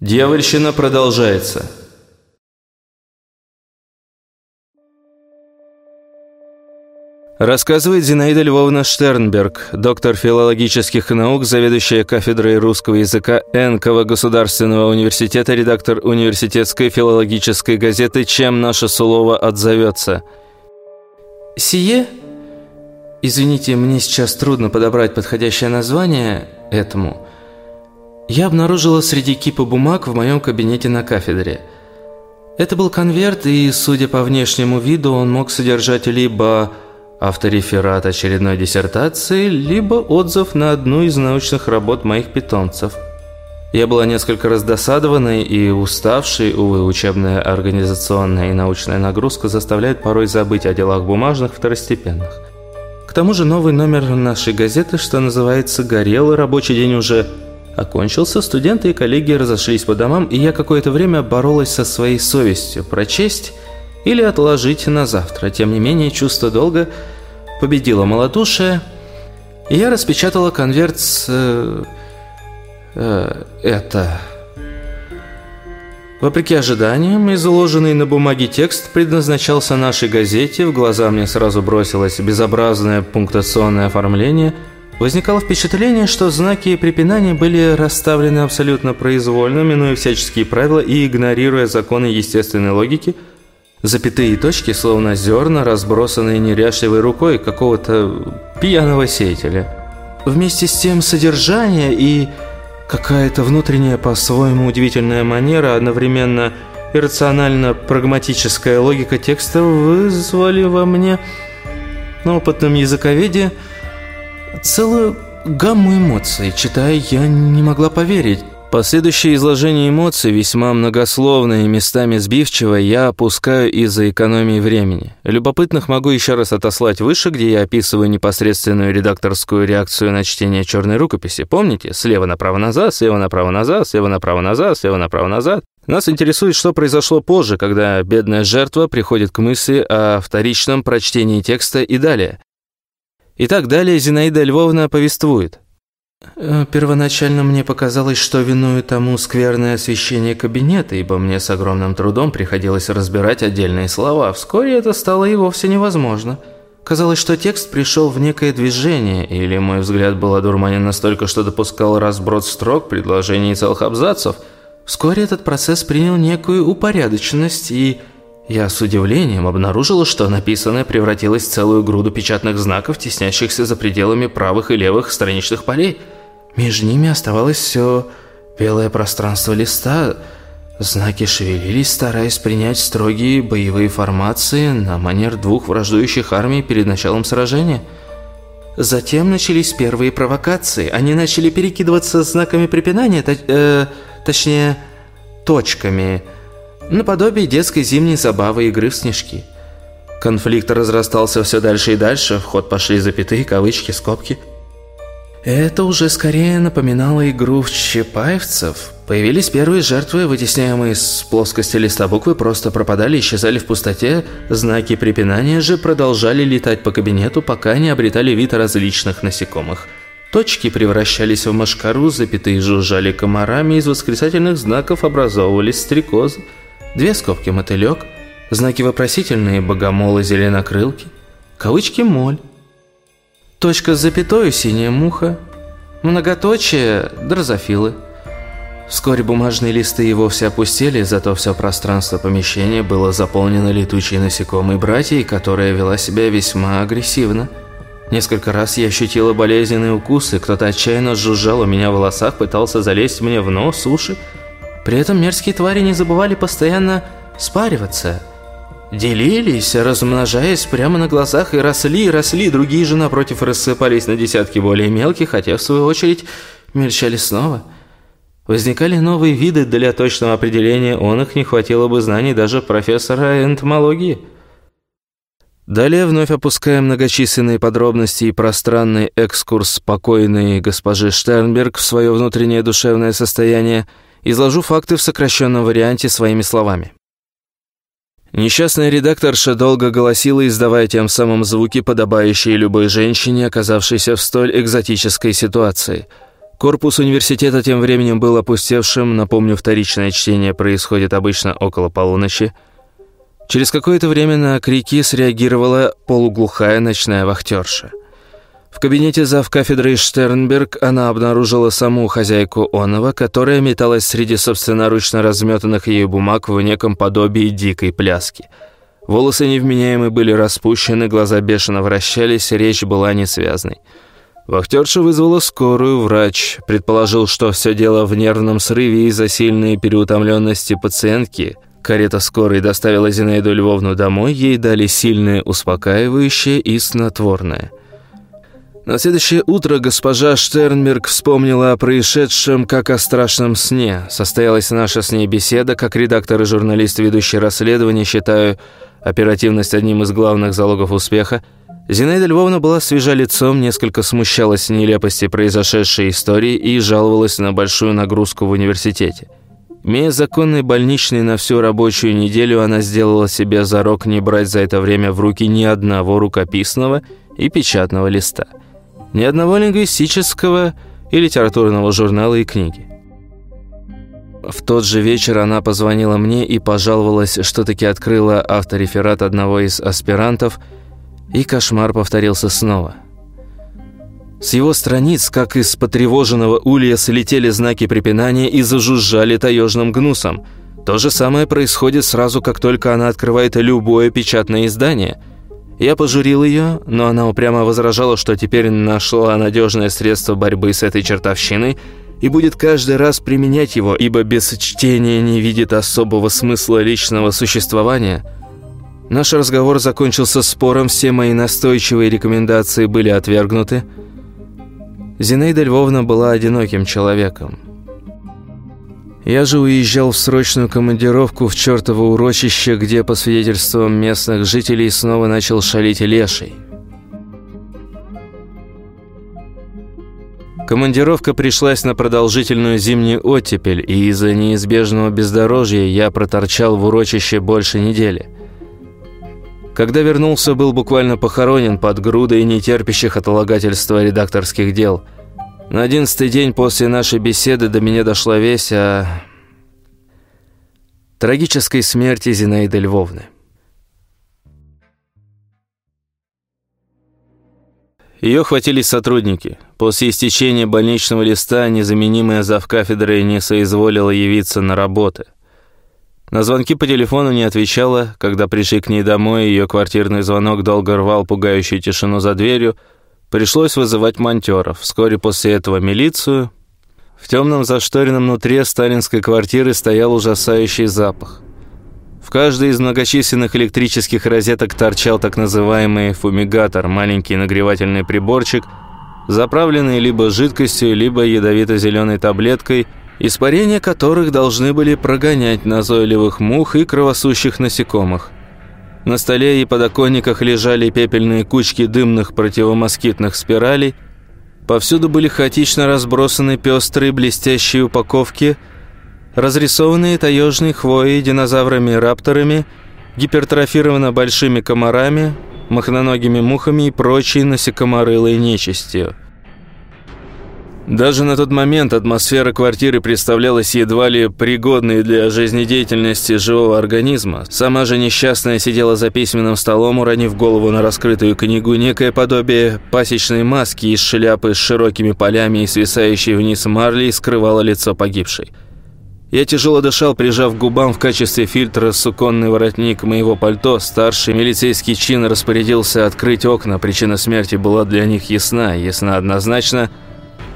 Дьявольщина продолжается. Рассказывает Зинаида Львовна Штернберг, доктор филологических наук, заведующая кафедрой русского языка Энского государственного университета, редактор университетской филологической газеты «Чем наше слово отзовется». Сие, извините, мне сейчас трудно подобрать подходящее название этому – я обнаружила среди кипа бумаг в моем кабинете на кафедре. Это был конверт, и, судя по внешнему виду, он мог содержать либо автореферат очередной диссертации, либо отзыв на одну из научных работ моих питомцев. Я была несколько раздосадованной и уставшей, увы, учебная, организационная и научная нагрузка заставляет порой забыть о делах бумажных второстепенных. К тому же новый номер нашей газеты, что называется, горел, и рабочий день уже окончился, студенты и коллеги разошлись по домам, и я какое-то время боролась со своей совестью прочесть или отложить на завтра. Тем не менее, чувство долга победило малодушие, и я распечатала конверт с... Э, э, это... Вопреки ожиданиям, изложенный на бумаге текст предназначался нашей газете, в глаза мне сразу бросилось безобразное пунктуационное оформление – Возникало впечатление, что знаки и препинания были расставлены абсолютно произвольно, минуя всяческие правила и игнорируя законы естественной логики, запятые точки, словно зерна, разбросанные неряшливой рукой какого-то пьяного сеятеля. Вместе с тем содержание и какая-то внутренняя по-своему удивительная манера, одновременно иррационально-прагматическая логика текста вызвали во мне на опытном языковеде целую гамму эмоций. Читая, я не могла поверить. Последующее изложение эмоций, весьма многословное и местами сбивчивое, я опускаю из-за экономии времени. Любопытных могу еще раз отослать выше, где я описываю непосредственную редакторскую реакцию на чтение черной рукописи. Помните? Слева направо-назад, слева направо-назад, слева направо-назад, слева направо-назад. Нас интересует, что произошло позже, когда бедная жертва приходит к мысли о вторичном прочтении текста и далее. Итак, далее Зинаида Львовна повествует. Э, первоначально мне показалось, что виную тому скверное освещение кабинета, ибо мне с огромным трудом приходилось разбирать отдельные слова. Вскоре это стало и вовсе невозможно. Казалось, что текст пришел в некое движение, или мой взгляд был одурманен настолько, что допускал разброд строк, предложений и целых абзацев. Вскоре этот процесс принял некую упорядоченность, и я с удивлением обнаружила, что написанное превратилось в целую груду печатных знаков, теснящихся за пределами правых и левых страничных полей. Между ними оставалось все белое пространство листа. Знаки шевелились, стараясь принять строгие боевые формации на манер двух враждующих армий перед началом сражения. Затем начались первые провокации. Они начали перекидываться знаками препинания, э, точнее, точками – наподобие детской зимней забавы игры в снежки. Конфликт разрастался все дальше и дальше, в ход пошли запятые, кавычки, скобки. Это уже скорее напоминало игру в чапаевцев. Появились первые жертвы, вытесняемые с плоскости листа буквы, просто пропадали, исчезали в пустоте, знаки препинания же продолжали летать по кабинету, пока не обретали вид различных насекомых. Точки превращались в машкару, запятые жужжали комарами, из восклицательных знаков образовывались стрекозы. Две скобки мотылек, знаки вопросительные богомолы зеленокрылки, кавычки моль. Точка с запятой синяя муха, многоточие дрозофилы. Вскоре бумажные листы и вовсе опустили, зато все пространство помещения было заполнено летучей насекомой братьей, которая вела себя весьма агрессивно. Несколько раз я ощутила болезненные укусы, кто-то отчаянно жужжал у меня в волосах, пытался залезть мне в нос, уши. При этом мерзкие твари не забывали постоянно спариваться. Делились, размножаясь прямо на глазах, и росли, и росли. Другие же, напротив, рассыпались на десятки более мелких, хотя, в свою очередь, мельчали снова. Возникали новые виды, для точного определения он их не хватило бы знаний даже профессора энтомологии. Далее вновь опускаем многочисленные подробности и пространный экскурс спокойной госпожи Штернберг в свое внутреннее душевное состояние – Изложу факты в сокращенном варианте своими словами. Несчастная редакторша долго голосила, издавая тем самым звуки, подобающие любой женщине, оказавшейся в столь экзотической ситуации. Корпус университета тем временем был опустевшим, напомню, вторичное чтение происходит обычно около полуночи. Через какое-то время на крики среагировала полуглухая ночная вахтерша. В кабинете зав кафедры Штернберг она обнаружила саму хозяйку Онова, которая металась среди собственноручно разметанных ею бумаг в неком подобии дикой пляски. Волосы невменяемые были распущены, глаза бешено вращались, речь была несвязной. Вахтерша вызвала скорую, врач предположил, что все дело в нервном срыве из-за сильной переутомленности пациентки. Карета скорой доставила Зинаиду Львовну домой, ей дали сильное успокаивающее и снотворное – на следующее утро госпожа Штернберг вспомнила о происшедшем как о страшном сне. Состоялась наша с ней беседа. Как редактор и журналист, ведущий расследование, считаю оперативность одним из главных залогов успеха. Зинаида Львовна была свежа лицом, несколько смущалась нелепости произошедшей истории и жаловалась на большую нагрузку в университете. Имея законный больничный на всю рабочую неделю, она сделала себе зарок не брать за это время в руки ни одного рукописного и печатного листа – ни одного лингвистического и литературного журнала и книги. В тот же вечер она позвонила мне и пожаловалась, что таки открыла автореферат одного из аспирантов, и кошмар повторился снова. С его страниц, как из потревоженного улья, слетели знаки препинания и зажужжали таежным гнусом. То же самое происходит сразу, как только она открывает любое печатное издание – я пожурил ее, но она упрямо возражала, что теперь нашла надежное средство борьбы с этой чертовщиной и будет каждый раз применять его, ибо без чтения не видит особого смысла личного существования. Наш разговор закончился спором, все мои настойчивые рекомендации были отвергнуты. Зинаида Львовна была одиноким человеком. Я же уезжал в срочную командировку в чертово урочище, где, по свидетельствам местных жителей, снова начал шалить леший. Командировка пришлась на продолжительную зимнюю оттепель, и из-за неизбежного бездорожья я проторчал в урочище больше недели. Когда вернулся, был буквально похоронен под грудой нетерпящих отлагательства редакторских дел. На одиннадцатый день после нашей беседы до меня дошла весть о трагической смерти Зинаиды Львовны. Ее хватились сотрудники. После истечения больничного листа незаменимая завкафедрой не соизволила явиться на работы. На звонки по телефону не отвечала, когда пришли к ней домой, ее квартирный звонок долго рвал пугающую тишину за дверью, пришлось вызывать монтеров. Вскоре после этого милицию. В темном зашторенном нутре сталинской квартиры стоял ужасающий запах. В каждой из многочисленных электрических розеток торчал так называемый фумигатор, маленький нагревательный приборчик, заправленный либо жидкостью, либо ядовито-зеленой таблеткой, испарения которых должны были прогонять назойливых мух и кровосущих насекомых. На столе и подоконниках лежали пепельные кучки дымных противомоскитных спиралей, повсюду были хаотично разбросаны пестрые блестящие упаковки – разрисованные таежной хвоей, динозаврами-рапторами, гипертрофировано большими комарами, махноногими мухами и прочей насекоморылой нечистью. Даже на тот момент атмосфера квартиры представлялась едва ли пригодной для жизнедеятельности живого организма. Сама же несчастная сидела за письменным столом, уронив голову на раскрытую книгу, некое подобие пасечной маски из шляпы с широкими полями и свисающей вниз марли скрывало лицо погибшей. Я тяжело дышал, прижав к губам в качестве фильтра суконный воротник моего пальто. Старший милицейский чин распорядился открыть окна. Причина смерти была для них ясна, ясна однозначно.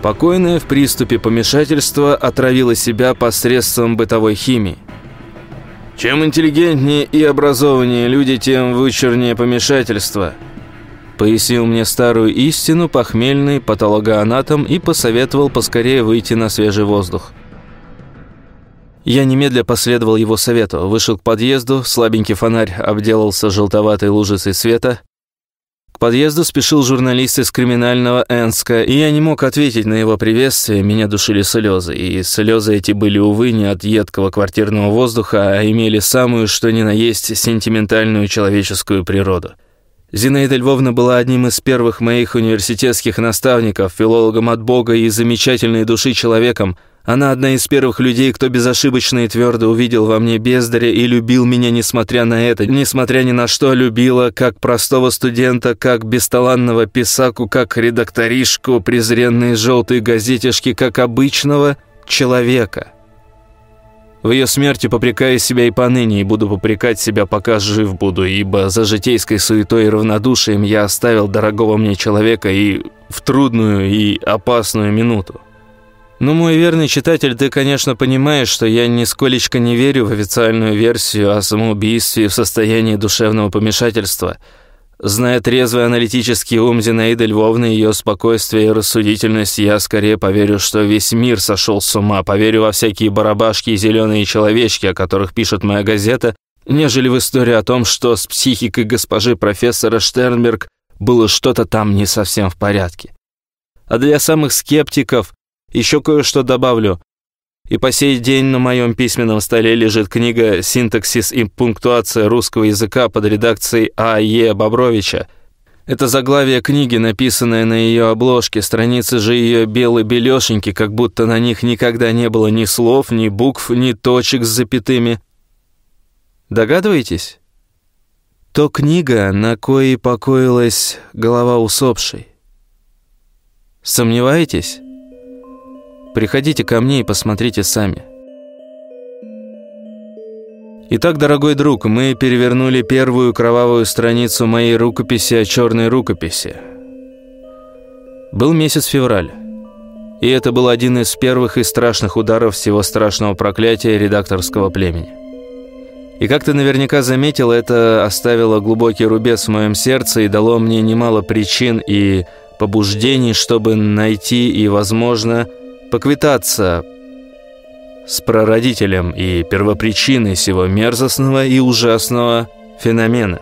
Покойная в приступе помешательства отравила себя посредством бытовой химии. Чем интеллигентнее и образованнее люди, тем вычернее помешательство. Пояснил мне старую истину похмельный патологоанатом и посоветовал поскорее выйти на свежий воздух. Я немедля последовал его совету, вышел к подъезду, слабенький фонарь обделался желтоватой лужицей света. Подъезду спешил журналист из криминального Энска, и я не мог ответить на его приветствие, меня душили слезы. И слезы эти были, увы, не от едкого квартирного воздуха, а имели самую, что ни на есть, сентиментальную человеческую природу. Зинаида Львовна была одним из первых моих университетских наставников, филологом от Бога и замечательной души человеком – она одна из первых людей, кто безошибочно и твердо увидел во мне бездаря и любил меня, несмотря на это, несмотря ни на что, любила как простого студента, как бесталанного писаку, как редакторишку, презренные желтые газетишки, как обычного человека. В ее смерти попрекаю себя и поныне, и буду попрекать себя, пока жив буду, ибо за житейской суетой и равнодушием я оставил дорогого мне человека и в трудную и опасную минуту. Ну, мой верный читатель, ты, конечно, понимаешь, что я нисколечко не верю в официальную версию о самоубийстве в состоянии душевного помешательства. Зная трезвый аналитический ум Зинаиды Львовны, ее спокойствие и рассудительность, я скорее поверю, что весь мир сошел с ума, поверю во всякие барабашки и зеленые человечки, о которых пишет моя газета, нежели в историю о том, что с психикой госпожи профессора Штернберг было что-то там не совсем в порядке. А для самых скептиков еще кое-что добавлю. И по сей день на моем письменном столе лежит книга «Синтаксис и пунктуация русского языка» под редакцией А.Е. Бобровича. Это заглавие книги, написанное на ее обложке, страницы же ее белые-белешеньки, как будто на них никогда не было ни слов, ни букв, ни точек с запятыми. Догадываетесь? То книга, на коей покоилась голова усопшей. Сомневаетесь? Приходите ко мне и посмотрите сами. Итак, дорогой друг, мы перевернули первую кровавую страницу моей рукописи о черной рукописи. Был месяц февраль. И это был один из первых и страшных ударов всего страшного проклятия редакторского племени. И как ты наверняка заметил, это оставило глубокий рубец в моем сердце и дало мне немало причин и побуждений, чтобы найти и, возможно, поквитаться с прародителем и первопричиной всего мерзостного и ужасного феномена.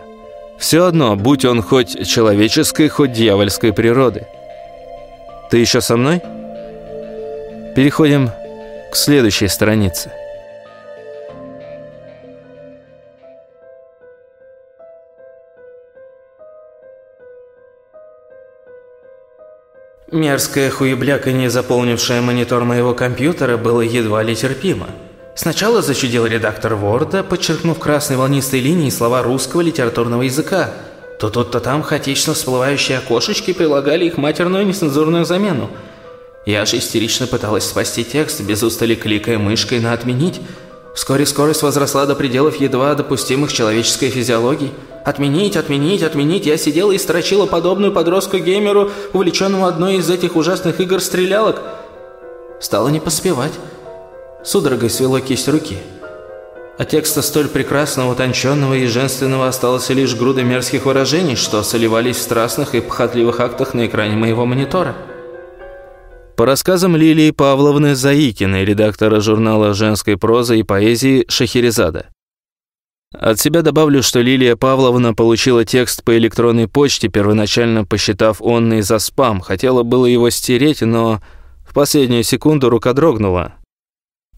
Все одно, будь он хоть человеческой, хоть дьявольской природы. Ты еще со мной? Переходим к следующей странице. Мерзкое хуебляканье, заполнившее монитор моего компьютера, было едва ли терпимо. Сначала зачудил редактор Ворда, подчеркнув красной волнистой линией слова русского литературного языка. То тут, то там хаотично всплывающие окошечки прилагали их матерную нецензурную замену. Я же истерично пыталась спасти текст, без устали кликая мышкой на «отменить», Вскоре скорость возросла до пределов едва допустимых человеческой физиологии. Отменить, отменить, отменить. Я сидела и строчила подобную подростку-геймеру, увлеченному одной из этих ужасных игр-стрелялок. Стало не поспевать. Судорогой свело кисть руки. От текста столь прекрасного, утонченного и женственного осталось лишь груда мерзких выражений, что соливались в страстных и похотливых актах на экране моего монитора. По рассказам Лилии Павловны Заикиной, редактора журнала женской прозы и поэзии «Шахерезада». От себя добавлю, что Лилия Павловна получила текст по электронной почте, первоначально посчитав онный за спам. Хотела было его стереть, но в последнюю секунду рука дрогнула.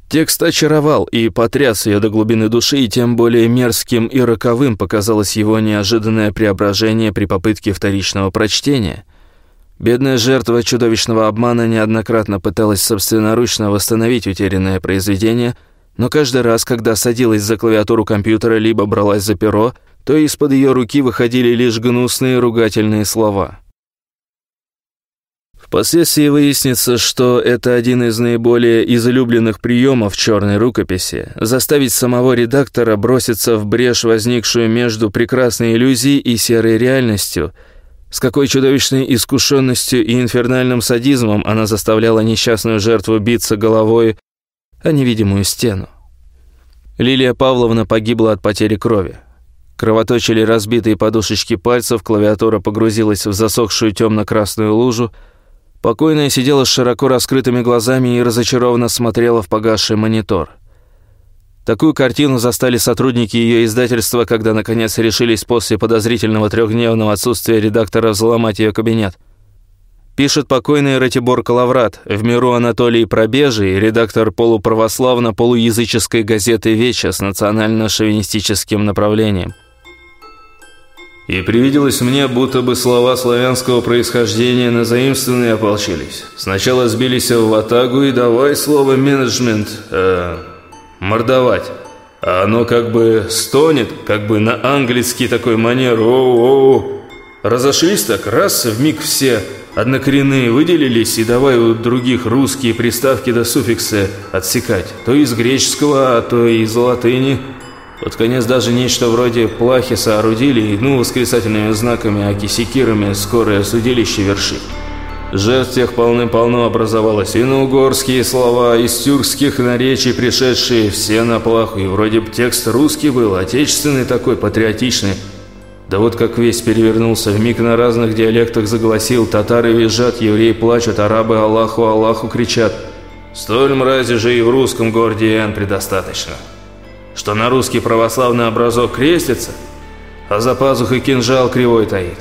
Текст очаровал и потряс ее до глубины души, и тем более мерзким и роковым показалось его неожиданное преображение при попытке вторичного прочтения – Бедная жертва чудовищного обмана неоднократно пыталась собственноручно восстановить утерянное произведение, но каждый раз, когда садилась за клавиатуру компьютера либо бралась за перо, то из-под ее руки выходили лишь гнусные ругательные слова. Впоследствии выяснится, что это один из наиболее излюбленных приемов черной рукописи – заставить самого редактора броситься в брешь, возникшую между прекрасной иллюзией и серой реальностью – с какой чудовищной искушенностью и инфернальным садизмом она заставляла несчастную жертву биться головой о невидимую стену. Лилия Павловна погибла от потери крови. Кровоточили разбитые подушечки пальцев, клавиатура погрузилась в засохшую темно-красную лужу. Покойная сидела с широко раскрытыми глазами и разочарованно смотрела в погасший монитор – Такую картину застали сотрудники ее издательства, когда наконец решились после подозрительного трехдневного отсутствия редактора взломать ее кабинет. Пишет покойный Ратибор Калаврат, в миру Анатолий Пробежий, редактор полуправославно-полуязыческой газеты «Веча» с национально-шовинистическим направлением. И привиделось мне, будто бы слова славянского происхождения на заимствованные ополчились. Сначала сбились в ватагу и давай слово «менеджмент», э, мордовать. А оно как бы стонет, как бы на английский такой манер. Оу-оу. Разошлись так, раз, в миг все однокоренные выделились, и давай у других русские приставки до суффиксы отсекать. То из греческого, а то из латыни. Под конец даже нечто вроде плахи соорудили, ну, восклицательными знаками, аки секирами скорое судилище вершить. Жертв тех полным-полно образовалось. Иноугорские слова из тюркских наречий пришедшие все на плаху. И вроде бы текст русский был, отечественный такой, патриотичный. Да вот как весь перевернулся, в миг на разных диалектах загласил. Татары визжат, евреи плачут, арабы Аллаху, Аллаху кричат. Столь мрази же и в русском городе Иоанн предостаточно. Что на русский православный образок крестится, а за пазухой кинжал кривой таит.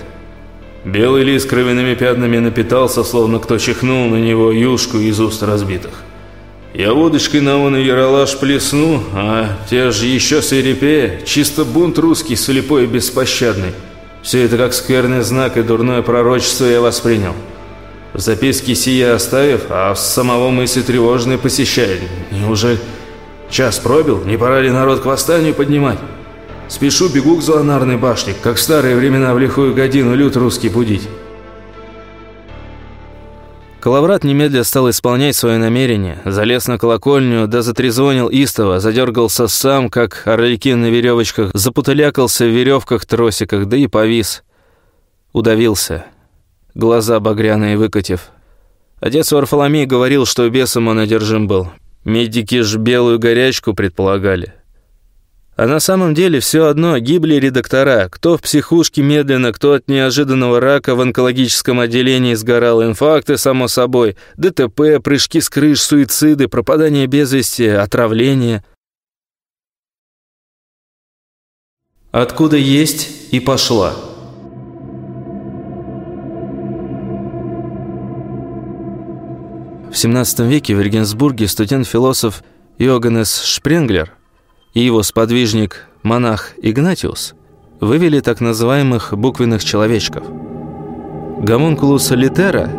Белый лис кровяными пятнами напитался, словно кто чихнул на него юшку из уст разбитых. Я водочкой на он и яролаж плесну, а те же еще свирепее, чисто бунт русский, слепой и беспощадный. Все это как скверный знак и дурное пророчество я воспринял. В записке сия оставив, а в самого мысли тревожные посещает. Неужели час пробил? Не пора ли народ к восстанию поднимать? Спешу, бегу к зонарной башне, как в старые времена в лихую годину люд русский будить. Калаврат немедля стал исполнять свое намерение, залез на колокольню, да затрезвонил истово, задергался сам, как орликин на веревочках, запуталякался в веревках-тросиках, да и повис. Удавился, глаза багряные выкатив. Отец Варфоломей говорил, что бесом он одержим был. Медики ж белую горячку предполагали. А на самом деле все одно гибли редактора. Кто в психушке медленно, кто от неожиданного рака в онкологическом отделении сгорал. Инфаркты, само собой, ДТП, прыжки с крыш, суициды, пропадание без вести, отравление. Откуда есть и пошла. В 17 веке в Регенсбурге студент-философ Йоганнес Шпренглер и его сподвижник, монах Игнатиус, вывели так называемых буквенных человечков. Гомункулус литера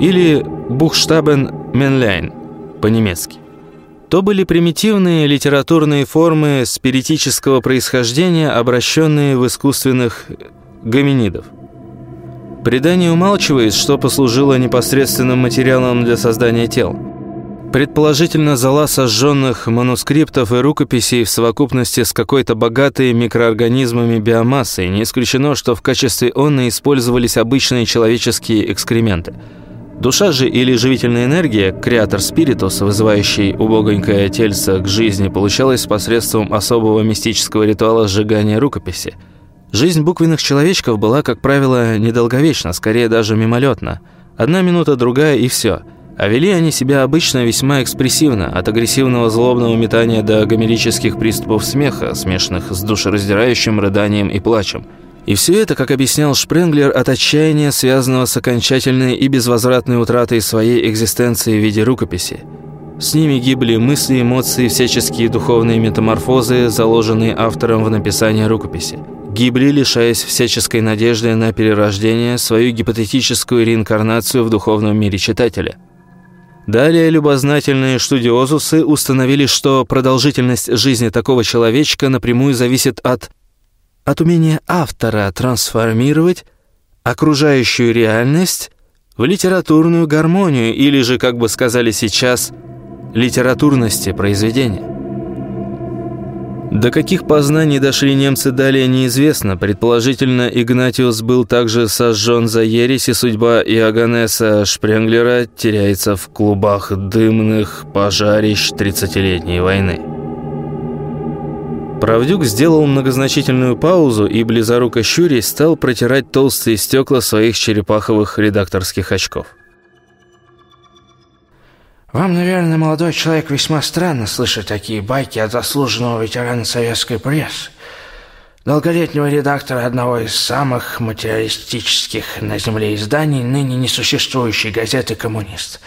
или Бухштабен Менляйн по-немецки. То были примитивные литературные формы спиритического происхождения, обращенные в искусственных гоминидов – Предание умалчивает, что послужило непосредственным материалом для создания тел. Предположительно, зала сожженных манускриптов и рукописей в совокупности с какой-то богатой микроорганизмами биомассой. Не исключено, что в качестве онны использовались обычные человеческие экскременты. Душа же или живительная энергия, креатор спиритус, вызывающий убогонькое тельце к жизни, получалась посредством особого мистического ритуала сжигания рукописи – Жизнь буквенных человечков была, как правило, недолговечна, скорее даже мимолетна. Одна минута, другая и все. А вели они себя обычно весьма экспрессивно, от агрессивного злобного метания до гомерических приступов смеха, смешанных с душераздирающим рыданием и плачем. И все это, как объяснял Шпренглер, от отчаяния, связанного с окончательной и безвозвратной утратой своей экзистенции в виде рукописи. С ними гибли мысли, эмоции, всяческие духовные метаморфозы, заложенные автором в написании рукописи гибли, лишаясь всяческой надежды на перерождение, свою гипотетическую реинкарнацию в духовном мире читателя. Далее любознательные студиозусы установили, что продолжительность жизни такого человечка напрямую зависит от, от умения автора трансформировать окружающую реальность в литературную гармонию или же, как бы сказали сейчас, литературности произведения. До каких познаний дошли немцы далее неизвестно. Предположительно, Игнатиус был также сожжен за ересь, и судьба Иоганнеса Шпренглера теряется в клубах дымных пожарищ тридцатилетней войны. Правдюк сделал многозначительную паузу и, близоруко щурясь, стал протирать толстые стекла своих черепаховых редакторских очков. Вам, наверное, молодой человек, весьма странно слышать такие байки от заслуженного ветерана советской прессы, долголетнего редактора одного из самых материалистических на земле изданий ныне несуществующей газеты «Коммунист».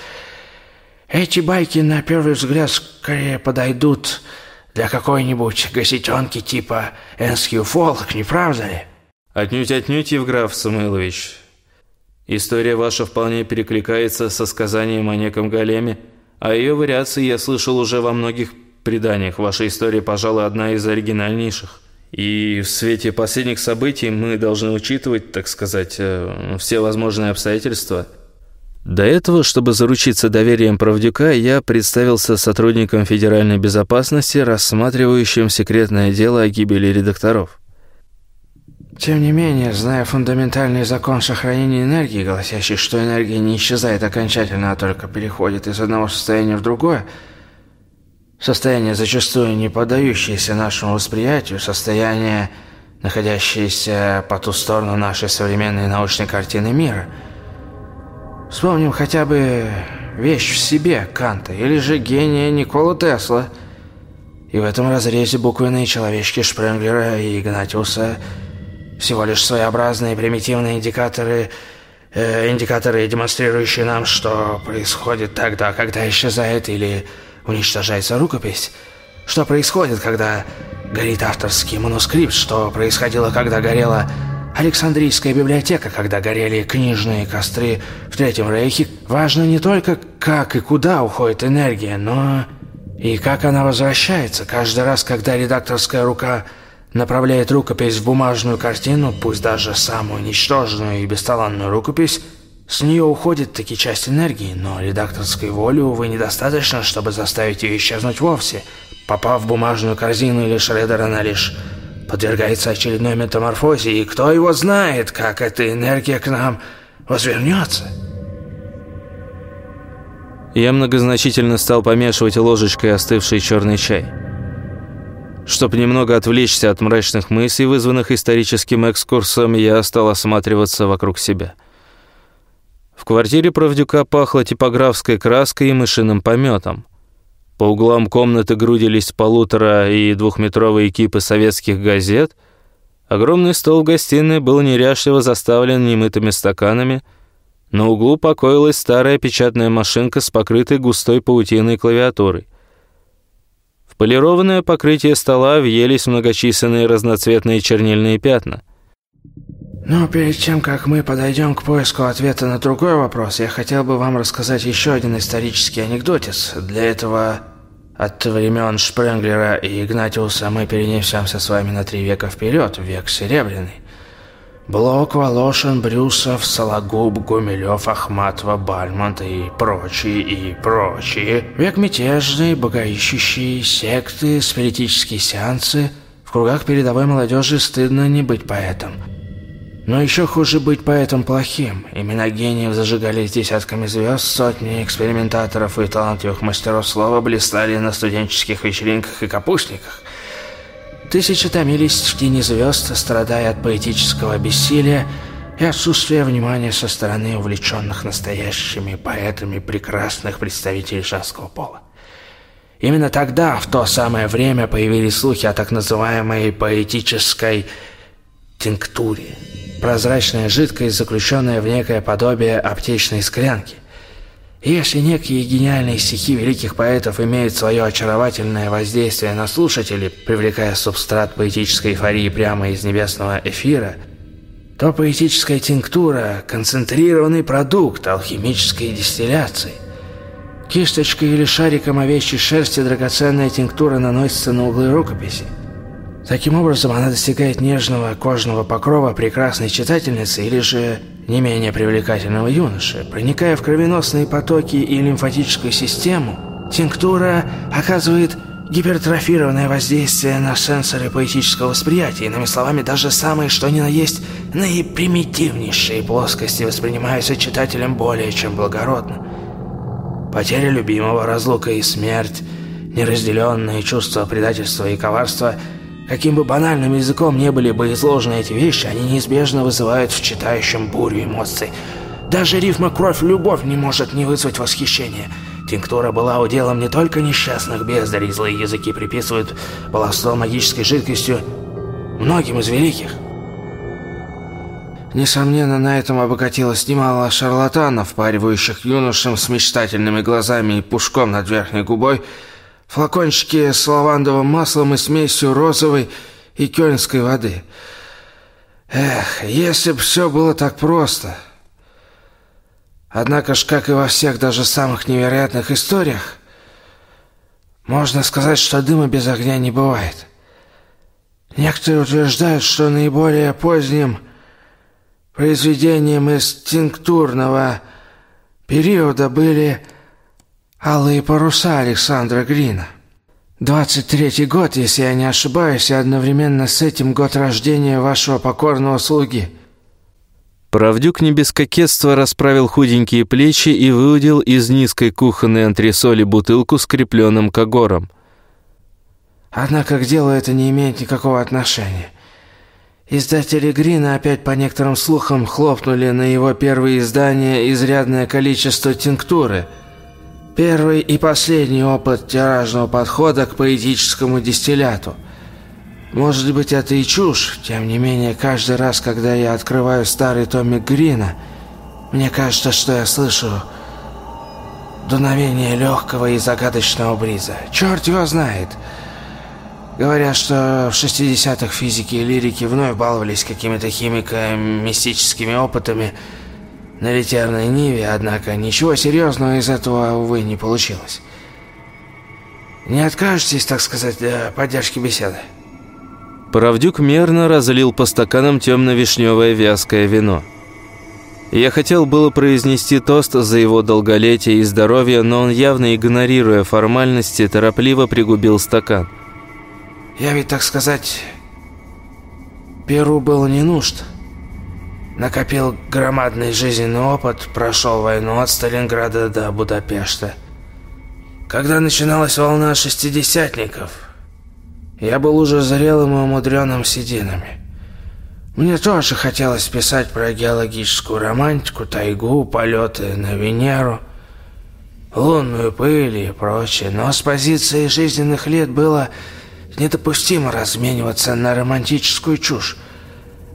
Эти байки, на первый взгляд, скорее подойдут для какой-нибудь газетенки типа «Энскью Фолк», не правда ли? Отнюдь-отнюдь, Евграф Самойлович. История ваша вполне перекликается со сказанием о неком големе, а ее вариации я слышал уже во многих преданиях. Ваша история, пожалуй, одна из оригинальнейших. И в свете последних событий мы должны учитывать, так сказать, э, все возможные обстоятельства. До этого, чтобы заручиться доверием правдюка, я представился сотрудником Федеральной безопасности, рассматривающим секретное дело о гибели редакторов. Тем не менее, зная фундаментальный закон сохранения энергии, гласящий, что энергия не исчезает окончательно, а только переходит из одного состояния в другое, состояние зачастую не поддающееся нашему восприятию, состояние, находящееся по ту сторону нашей современной научной картины мира. Вспомним хотя бы вещь в себе Канта или же гения Никола Тесла. И в этом разрезе буквенные человечки Шпренглера и Игнатиуса – всего лишь своеобразные примитивные индикаторы, э, индикаторы, демонстрирующие нам, что происходит тогда, когда исчезает или уничтожается рукопись. Что происходит, когда горит авторский манускрипт, что происходило, когда горела Александрийская библиотека, когда горели книжные костры в Третьем Рейхе. Важно не только, как и куда уходит энергия, но и как она возвращается каждый раз, когда редакторская рука направляет рукопись в бумажную картину, пусть даже самую ничтожную и бесталанную рукопись, с нее уходит таки часть энергии, но редакторской воли, увы, недостаточно, чтобы заставить ее исчезнуть вовсе. Попав в бумажную корзину или шредер, она лишь подвергается очередной метаморфозе, и кто его знает, как эта энергия к нам возвернется. Я многозначительно стал помешивать ложечкой остывший черный чай. Чтобы немного отвлечься от мрачных мыслей, вызванных историческим экскурсом, я стал осматриваться вокруг себя. В квартире Правдюка пахло типографской краской и мышиным пометом. По углам комнаты грудились полутора- и двухметровые кипы советских газет. Огромный стол в гостиной был неряшливо заставлен немытыми стаканами. На углу покоилась старая печатная машинка с покрытой густой паутиной клавиатурой. В полированное покрытие стола въелись многочисленные разноцветные чернильные пятна. Но перед тем, как мы подойдем к поиску ответа на другой вопрос, я хотел бы вам рассказать еще один исторический анекдотец. Для этого от времен Шпренглера и Игнатиуса мы перенесемся с вами на три века вперед, век Серебряный. Блок, Волошин, Брюсов, Сологуб, Гумилев, Ахматова, Бальмонт и прочие, и прочие. Век мятежный, богоищущий, секты, спиритические сеансы. В кругах передовой молодежи стыдно не быть поэтом. Но еще хуже быть поэтом плохим. Имена гениев зажигались десятками звезд, сотни экспериментаторов и талантливых мастеров слова блистали на студенческих вечеринках и капустниках. Тысячи томились в тени звезд, страдая от поэтического бессилия и отсутствия внимания со стороны увлеченных настоящими поэтами прекрасных представителей женского пола. Именно тогда, в то самое время, появились слухи о так называемой поэтической тинктуре. Прозрачная жидкость, заключенная в некое подобие аптечной склянки. Если некие гениальные стихи великих поэтов имеют свое очаровательное воздействие на слушателей, привлекая субстрат поэтической эйфории прямо из небесного эфира, то поэтическая тинктура – концентрированный продукт алхимической дистилляции. Кисточкой или шариком овечьей шерсти драгоценная тинктура наносится на углы рукописи. Таким образом, она достигает нежного кожного покрова прекрасной читательницы или же не менее привлекательного юноши. Проникая в кровеносные потоки и лимфатическую систему, тинктура оказывает гипертрофированное воздействие на сенсоры поэтического восприятия. Иными словами, даже самые, что ни на есть, наипримитивнейшие плоскости воспринимаются читателем более чем благородно. Потеря любимого, разлука и смерть, неразделенные чувства предательства и коварства – Каким бы банальным языком не были бы изложены эти вещи, они неизбежно вызывают в читающем бурю эмоций. Даже рифма «кровь-любовь» не может не вызвать восхищения. Тинктура была уделом не только несчастных бездарей, злые языки приписывают баловство магической жидкостью многим из великих. Несомненно, на этом обогатилось немало шарлатанов, паривающих юношам с мечтательными глазами и пушком над верхней губой, флакончики с лавандовым маслом и смесью розовой и кёльнской воды. Эх, если б все было так просто. Однако ж, как и во всех даже самых невероятных историях, можно сказать, что дыма без огня не бывает. Некоторые утверждают, что наиболее поздним произведением из тинктурного периода были «Алые паруса» Александра Грина. 23-й год, если я не ошибаюсь, и одновременно с этим год рождения вашего покорного слуги. Правдюк не без кокетства расправил худенькие плечи и выудил из низкой кухонной антресоли бутылку с крепленным когором. Однако к делу это не имеет никакого отношения. Издатели Грина опять по некоторым слухам хлопнули на его первое издание изрядное количество тинктуры – Первый и последний опыт тиражного подхода к поэтическому дистилляту. Может быть, это и чушь, тем не менее, каждый раз, когда я открываю старый томик Грина, мне кажется, что я слышу дуновение легкого и загадочного бриза. Черт его знает. Говорят, что в 60-х физики и лирики вновь баловались какими-то химико-мистическими опытами – на литерной Ниве, однако, ничего серьезного из этого, увы, не получилось. Не откажетесь, так сказать, для поддержки беседы? Правдюк мерно разлил по стаканам темно-вишневое вязкое вино. Я хотел было произнести тост за его долголетие и здоровье, но он, явно игнорируя формальности, торопливо пригубил стакан. «Я ведь, так сказать, Перу было не нужд». Накопил громадный жизненный опыт, прошел войну от Сталинграда до Будапешта. Когда начиналась волна шестидесятников, Я был уже зрелым и умудренным сединами. Мне тоже хотелось писать про геологическую романтику, тайгу, полеты на Венеру, лунную пыль и прочее, но с позиции жизненных лет было недопустимо размениваться на романтическую чушь.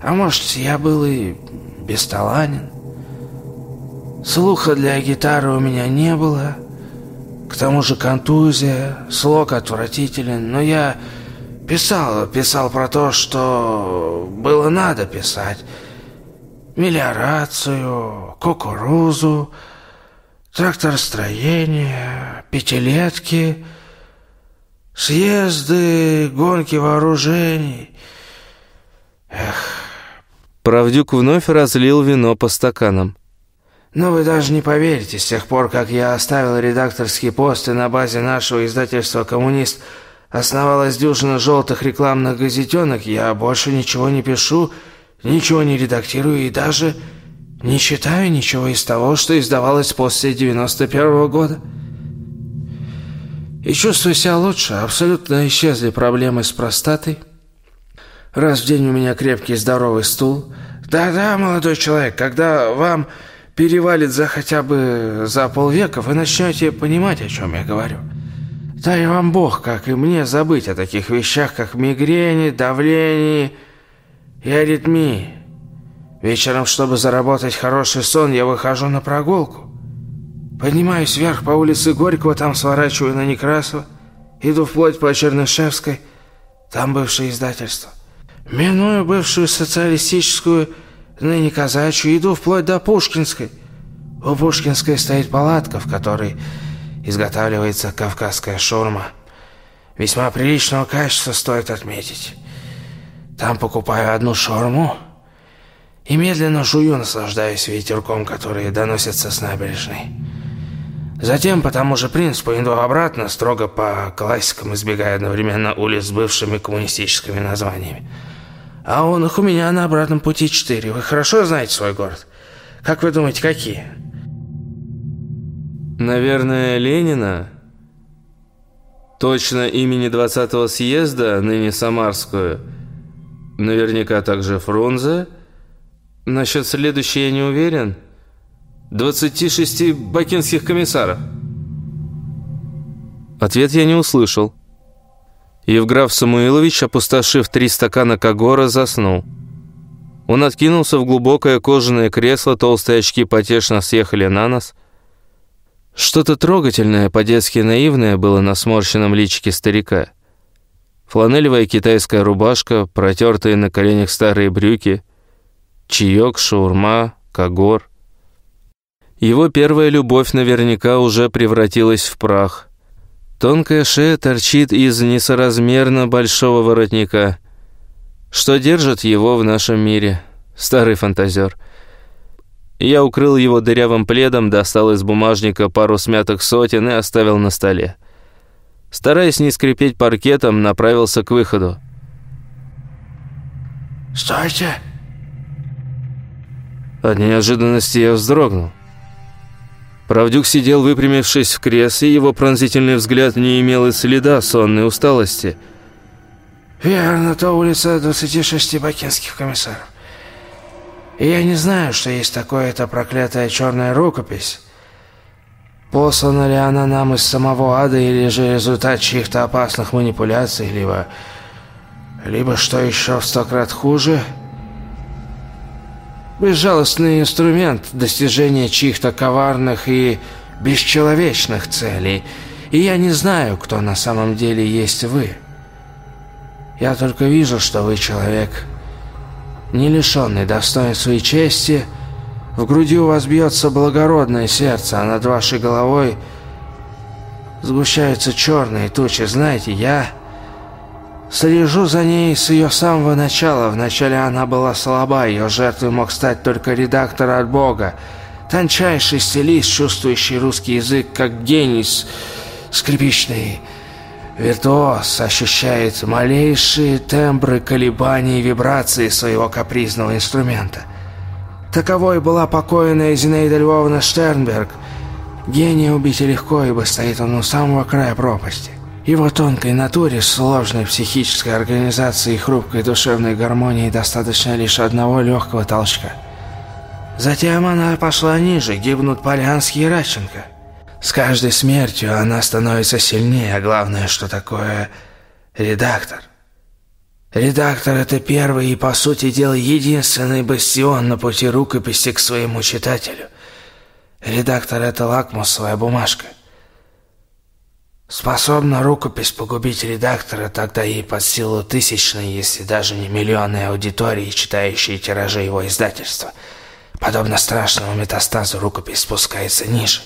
А может, я был и бесталанен. Слуха для гитары у меня не было. К тому же контузия, слог отвратителен, но я писал, писал про то, что было надо писать. Мелиорацию, кукурузу, тракторостроение, пятилетки, съезды, гонки вооружений. Эх. Правдюк вновь разлил вино по стаканам. Но вы даже не поверите, с тех пор, как я оставил редакторский пост и на базе нашего издательства «Коммунист» основалась дюжина желтых рекламных газетенок, я больше ничего не пишу, ничего не редактирую и даже не читаю ничего из того, что издавалось после 91 -го года. И чувствую себя лучше, абсолютно исчезли проблемы с простатой. Раз в день у меня крепкий здоровый стул. Да-да, молодой человек, когда вам перевалит за хотя бы за полвека, вы начнете понимать, о чем я говорю. Дай вам Бог, как и мне, забыть о таких вещах, как мигрени, давление и аритмии. Вечером, чтобы заработать хороший сон, я выхожу на прогулку. Поднимаюсь вверх по улице Горького, там сворачиваю на Некрасова, иду вплоть по Чернышевской, там бывшее издательство. Миную бывшую социалистическую ныне казачью, иду вплоть до Пушкинской. У Пушкинской стоит палатка, в которой изготавливается кавказская шурма. Весьма приличного качества стоит отметить. Там покупаю одну шурму и медленно жую, наслаждаясь ветерком, который доносится с набережной. Затем по тому же принципу иду обратно, строго по классикам, избегая одновременно улиц с бывшими коммунистическими названиями. А он их у меня на обратном пути четыре. Вы хорошо знаете свой город? Как вы думаете, какие? Наверное, Ленина? Точно имени 20-го съезда, ныне Самарскую. Наверняка также Фрунзе. Насчет следующей я не уверен. 26 бакинских комиссаров. Ответ я не услышал. Евграф Самуилович, опустошив три стакана Кагора, заснул. Он откинулся в глубокое кожаное кресло, толстые очки потешно съехали на нос. Что-то трогательное, по-детски наивное было на сморщенном личике старика. Фланелевая китайская рубашка, протертые на коленях старые брюки, чаек, шаурма, Кагор. Его первая любовь наверняка уже превратилась в прах – Тонкая шея торчит из несоразмерно большого воротника. Что держит его в нашем мире? Старый фантазер. Я укрыл его дырявым пледом, достал из бумажника пару смятых сотен и оставил на столе. Стараясь не скрипеть паркетом, направился к выходу. «Стойте!» От неожиданности я вздрогнул. Правдюк сидел, выпрямившись в кресле, его пронзительный взгляд не имел и следа сонной усталости. «Верно, то улица 26 бакинских комиссаров. Я не знаю, что есть такое-то проклятая черная рукопись. Послана ли она нам из самого ада, или же результат чьих-то опасных манипуляций, либо... Либо, что еще в сто крат хуже, Безжалостный инструмент достижения чьих-то коварных и бесчеловечных целей. И я не знаю, кто на самом деле есть вы. Я только вижу, что вы человек, не лишенный достоинства и чести. В груди у вас бьется благородное сердце, а над вашей головой сгущаются черные тучи. Знаете, я Слежу за ней с ее самого начала. Вначале она была слаба, ее жертвой мог стать только редактор от Бога. Тончайший стилист, чувствующий русский язык как гений, скрипичный виртуоз, ощущает малейшие тембры, колебания и вибрации своего капризного инструмента. Таковой была покойная Зинаида Львовна Штернберг. Гения убить легко, ибо стоит он у самого края пропасти. Его тонкой натуре, сложной психической организации и хрупкой душевной гармонии достаточно лишь одного легкого толчка. Затем она пошла ниже, гибнут Полянский и Радченко. С каждой смертью она становится сильнее, а главное, что такое редактор. Редактор – это первый и, по сути дела, единственный бастион на пути рукописи к своему читателю. Редактор – это лакмусовая бумажка – Способна рукопись погубить редактора, тогда ей под силу тысячной, если даже не миллионной аудитории, читающие тиражи его издательства. Подобно страшному метастазу рукопись спускается ниже.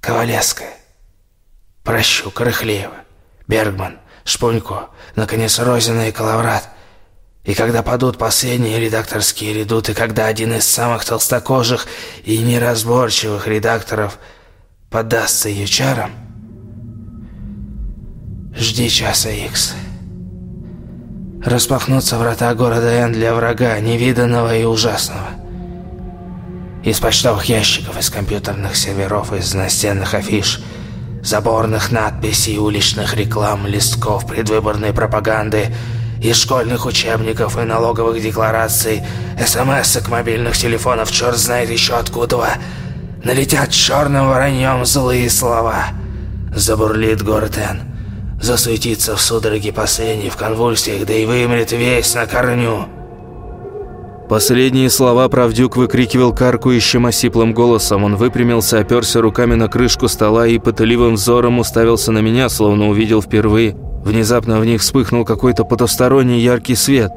Ковалевская, Прощук, Рыхлеева, Бергман, Шпунько, наконец Розина и Калаврат. И когда падут последние редакторские редуты, когда один из самых толстокожих и неразборчивых редакторов – поддастся ее чарам, жди часа Икс. Распахнутся врата города Н для врага, невиданного и ужасного. Из почтовых ящиков, из компьютерных серверов, из настенных афиш, заборных надписей, уличных реклам, листков предвыборной пропаганды, из школьных учебников и налоговых деклараций, смс к мобильных телефонов, черт знает еще откуда – Налетят черным вороньем злые слова. Забурлит город. Засуетится в судороге последний, в конвульсиях, да и вымрет весь на корню. Последние слова правдюк выкрикивал каркающим осиплым голосом. Он выпрямился, оперся руками на крышку стола и пытливым взором уставился на меня, словно увидел впервые. Внезапно в них вспыхнул какой-то потусторонний яркий свет.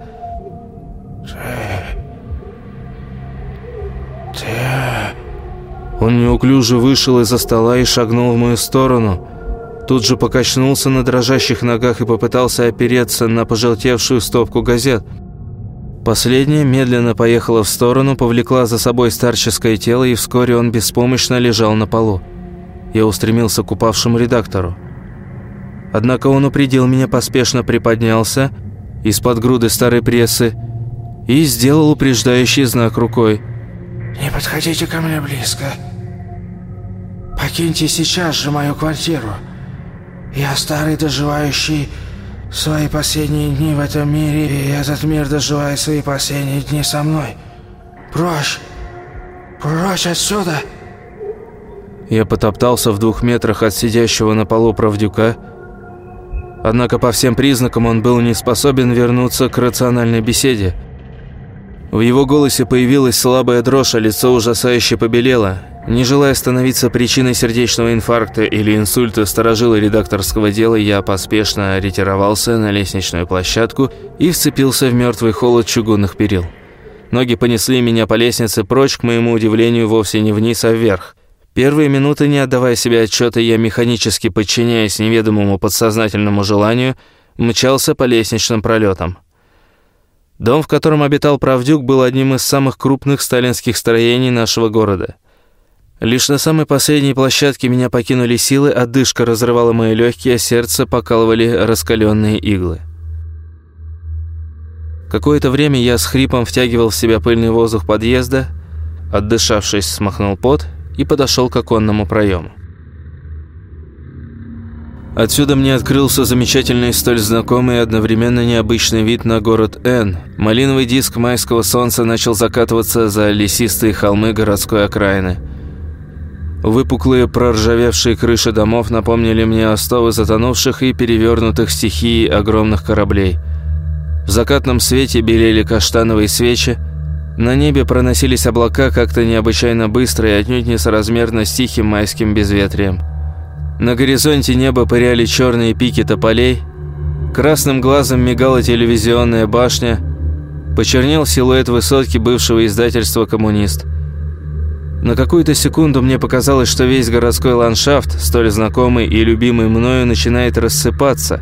Он неуклюже вышел из-за стола и шагнул в мою сторону. Тут же покачнулся на дрожащих ногах и попытался опереться на пожелтевшую стопку газет. Последняя медленно поехала в сторону, повлекла за собой старческое тело, и вскоре он беспомощно лежал на полу. Я устремился к упавшему редактору. Однако он упредил меня, поспешно приподнялся из-под груды старой прессы и сделал упреждающий знак рукой. «Не подходите ко мне близко», Покиньте сейчас же мою квартиру. Я старый доживающий свои последние дни в этом мире, и этот мир доживает свои последние дни со мной. Прочь! Прочь отсюда!» Я потоптался в двух метрах от сидящего на полу правдюка, однако по всем признакам он был не способен вернуться к рациональной беседе. В его голосе появилась слабая дрожь, а лицо ужасающе побелело. Не желая становиться причиной сердечного инфаркта или инсульта сторожила редакторского дела, я поспешно ретировался на лестничную площадку и вцепился в мертвый холод чугунных перил. Ноги понесли меня по лестнице прочь, к моему удивлению, вовсе не вниз, а вверх. Первые минуты, не отдавая себе отчета, я механически подчиняясь неведомому подсознательному желанию, мчался по лестничным пролетам. Дом, в котором обитал правдюк, был одним из самых крупных сталинских строений нашего города – Лишь на самой последней площадке меня покинули силы, отдышка разрывала мои легкие, а сердце покалывали раскаленные иглы. Какое-то время я с хрипом втягивал в себя пыльный воздух подъезда, отдышавшись, смахнул пот и подошел к оконному проему. Отсюда мне открылся замечательный, столь знакомый и одновременно необычный вид на город Н. Малиновый диск майского солнца начал закатываться за лесистые холмы городской окраины – Выпуклые проржавевшие крыши домов напомнили мне остовы затонувших и перевернутых стихией огромных кораблей. В закатном свете белели каштановые свечи, на небе проносились облака как-то необычайно быстро и отнюдь несоразмерно с тихим майским безветрием. На горизонте неба пыряли черные пики тополей, красным глазом мигала телевизионная башня, почернел силуэт высотки бывшего издательства «Коммунист». На какую-то секунду мне показалось, что весь городской ландшафт, столь знакомый и любимый мною, начинает рассыпаться,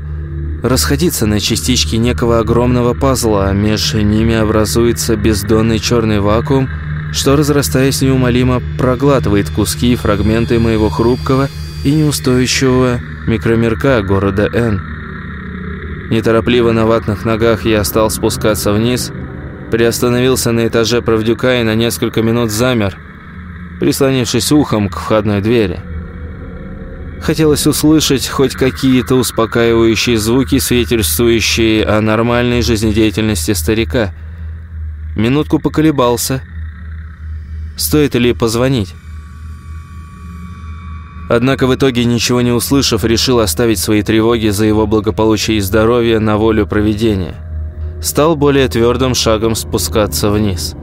расходиться на частички некого огромного пазла, а между ними образуется бездонный черный вакуум, что, разрастаясь неумолимо, проглатывает куски и фрагменты моего хрупкого и неустойчивого микромирка города Н. Неторопливо на ватных ногах я стал спускаться вниз, приостановился на этаже правдюка и на несколько минут замер – прислонившись ухом к входной двери. Хотелось услышать хоть какие-то успокаивающие звуки, свидетельствующие о нормальной жизнедеятельности старика. Минутку поколебался. Стоит ли позвонить? Однако в итоге, ничего не услышав, решил оставить свои тревоги за его благополучие и здоровье на волю проведения. Стал более твердым шагом спускаться вниз.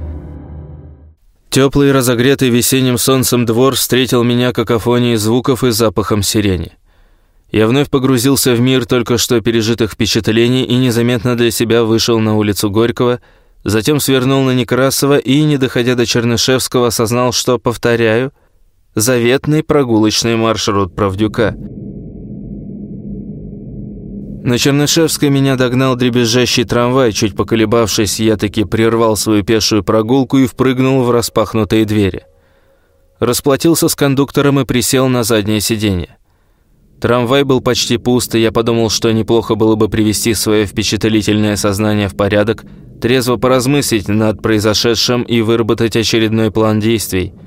Теплый, разогретый весенним солнцем двор встретил меня какофонией звуков и запахом сирени. Я вновь погрузился в мир только что пережитых впечатлений и незаметно для себя вышел на улицу Горького, затем свернул на Некрасова и, не доходя до Чернышевского, осознал, что, повторяю, заветный прогулочный маршрут Правдюка – на Чернышевской меня догнал дребезжащий трамвай. Чуть поколебавшись, я таки прервал свою пешую прогулку и впрыгнул в распахнутые двери. Расплатился с кондуктором и присел на заднее сиденье. Трамвай был почти пуст, и я подумал, что неплохо было бы привести свое впечатлительное сознание в порядок, трезво поразмыслить над произошедшим и выработать очередной план действий –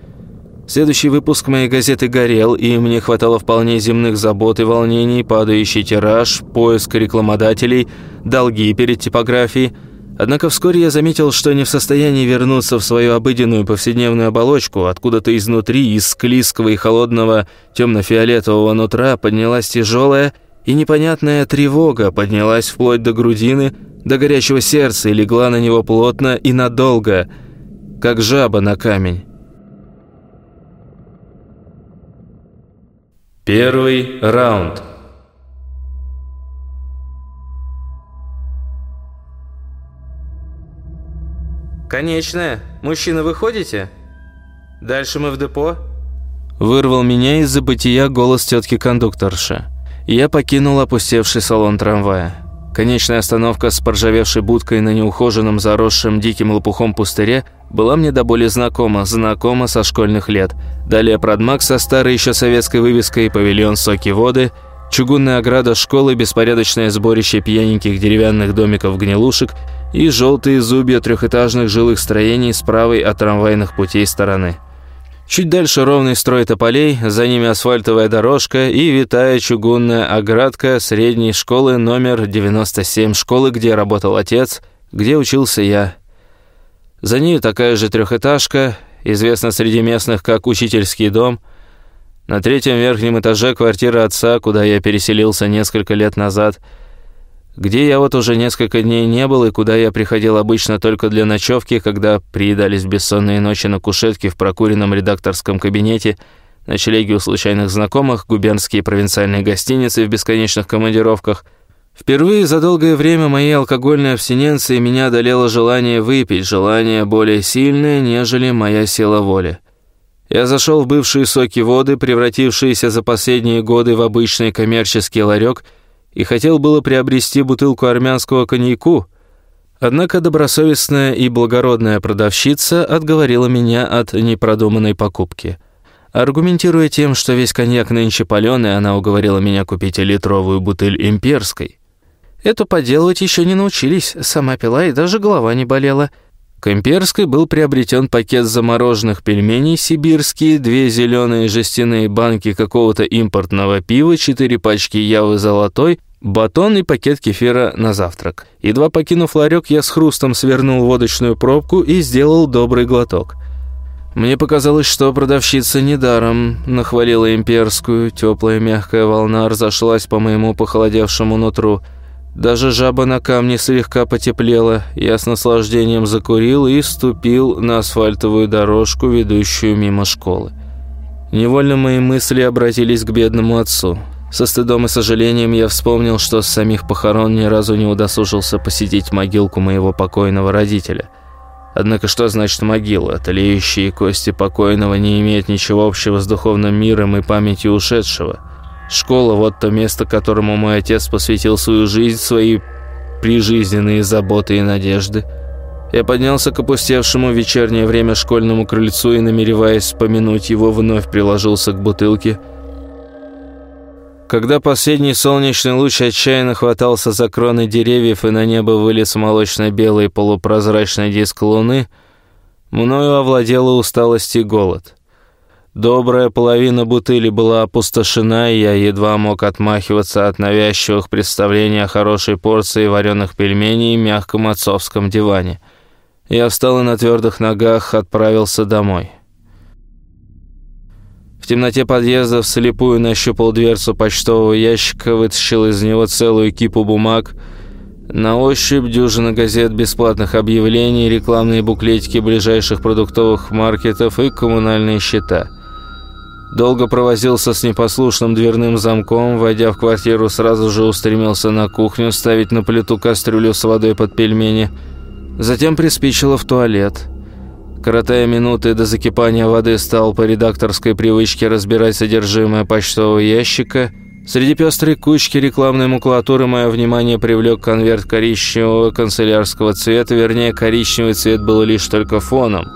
Следующий выпуск моей газеты горел, и мне хватало вполне земных забот и волнений, падающий тираж, поиск рекламодателей, долги перед типографией. Однако вскоре я заметил, что не в состоянии вернуться в свою обыденную повседневную оболочку. Откуда-то изнутри, из склизкого и холодного темно-фиолетового нутра поднялась тяжелая и непонятная тревога, поднялась вплоть до грудины, до горячего сердца и легла на него плотно и надолго, как жаба на камень. Первый раунд. Конечная. Мужчина, выходите? Дальше мы в депо? Вырвал меня из забытия голос тетки кондукторши. Я покинул опустевший салон трамвая. Конечная остановка с поржавевшей будкой на неухоженном заросшем диким лопухом пустыре – была мне до боли знакома, знакома со школьных лет. Далее продмаг со старой еще советской вывеской, павильон «Соки воды», чугунная ограда школы, беспорядочное сборище пьяненьких деревянных домиков-гнилушек и желтые зубья трехэтажных жилых строений с правой от трамвайных путей стороны. Чуть дальше ровный строй тополей, за ними асфальтовая дорожка и витая чугунная оградка средней школы номер 97, школы, где работал отец, где учился я. За ней такая же трехэтажка, известна среди местных как «Учительский дом». На третьем верхнем этаже квартира отца, куда я переселился несколько лет назад, где я вот уже несколько дней не был и куда я приходил обычно только для ночевки, когда приедались бессонные ночи на кушетке в прокуренном редакторском кабинете, ночлеги у случайных знакомых, губернские провинциальные гостиницы в бесконечных командировках – Впервые за долгое время моей алкогольной абстиненции меня одолело желание выпить, желание более сильное, нежели моя сила воли. Я зашел в бывшие соки воды, превратившиеся за последние годы в обычный коммерческий ларек, и хотел было приобрести бутылку армянского коньяку, однако добросовестная и благородная продавщица отговорила меня от непродуманной покупки. Аргументируя тем, что весь коньяк нынче паленый, она уговорила меня купить литровую бутыль имперской. Эту поделывать еще не научились, сама пила и даже голова не болела. К имперской был приобретен пакет замороженных пельменей сибирские, две зеленые жестяные банки какого-то импортного пива, четыре пачки явы золотой, батон и пакет кефира на завтрак. Едва покинув ларек, я с хрустом свернул водочную пробку и сделал добрый глоток. Мне показалось, что продавщица недаром нахвалила имперскую, теплая мягкая волна разошлась по моему похолодевшему нутру – даже жаба на камне слегка потеплела. Я с наслаждением закурил и ступил на асфальтовую дорожку, ведущую мимо школы. Невольно мои мысли обратились к бедному отцу. Со стыдом и сожалением я вспомнил, что с самих похорон ни разу не удосужился посетить могилку моего покойного родителя. Однако что значит могила? Тлеющие кости покойного не имеют ничего общего с духовным миром и памятью ушедшего. Школа – вот то место, которому мой отец посвятил свою жизнь, свои прижизненные заботы и надежды. Я поднялся к опустевшему вечернее время школьному крыльцу и, намереваясь вспомянуть его, вновь приложился к бутылке. Когда последний солнечный луч отчаянно хватался за кроны деревьев и на небо вылез молочно-белый полупрозрачный диск луны, мною овладела усталость и голод – Добрая половина бутыли была опустошена, и я едва мог отмахиваться от навязчивых представлений о хорошей порции вареных пельменей и мягком отцовском диване. Я встал и на твердых ногах отправился домой. Темноте подъезда вслепую нащупал дверцу почтового ящика, вытащил из него целую кипу бумаг – на ощупь дюжина газет, бесплатных объявлений, рекламные буклетики ближайших продуктовых маркетов и коммунальные счета. Долго провозился с непослушным дверным замком, войдя в квартиру, сразу же устремился на кухню ставить на плиту кастрюлю с водой под пельмени. Затем приспичило в туалет. Коротая минуты до закипания воды, стал по редакторской привычке разбирать содержимое почтового ящика – Среди пестрой кучки рекламной макулатуры мое внимание привлек конверт коричневого канцелярского цвета, вернее, коричневый цвет был лишь только фоном.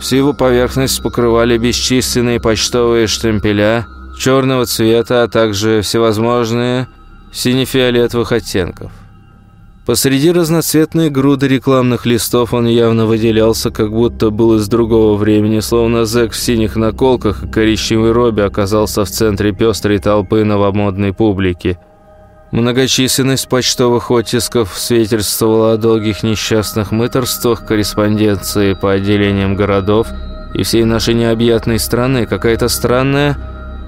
Всю его поверхность покрывали бесчисленные почтовые штемпеля черного цвета, а также всевозможные сине-фиолетовых оттенков. Посреди разноцветной груды рекламных листов он явно выделялся, как будто был из другого времени, словно зэк в синих наколках и коричневой робе оказался в центре пестрой толпы новомодной публики. Многочисленность почтовых оттисков свидетельствовала о долгих несчастных мыторствах, корреспонденции по отделениям городов и всей нашей необъятной страны. Какая-то странная,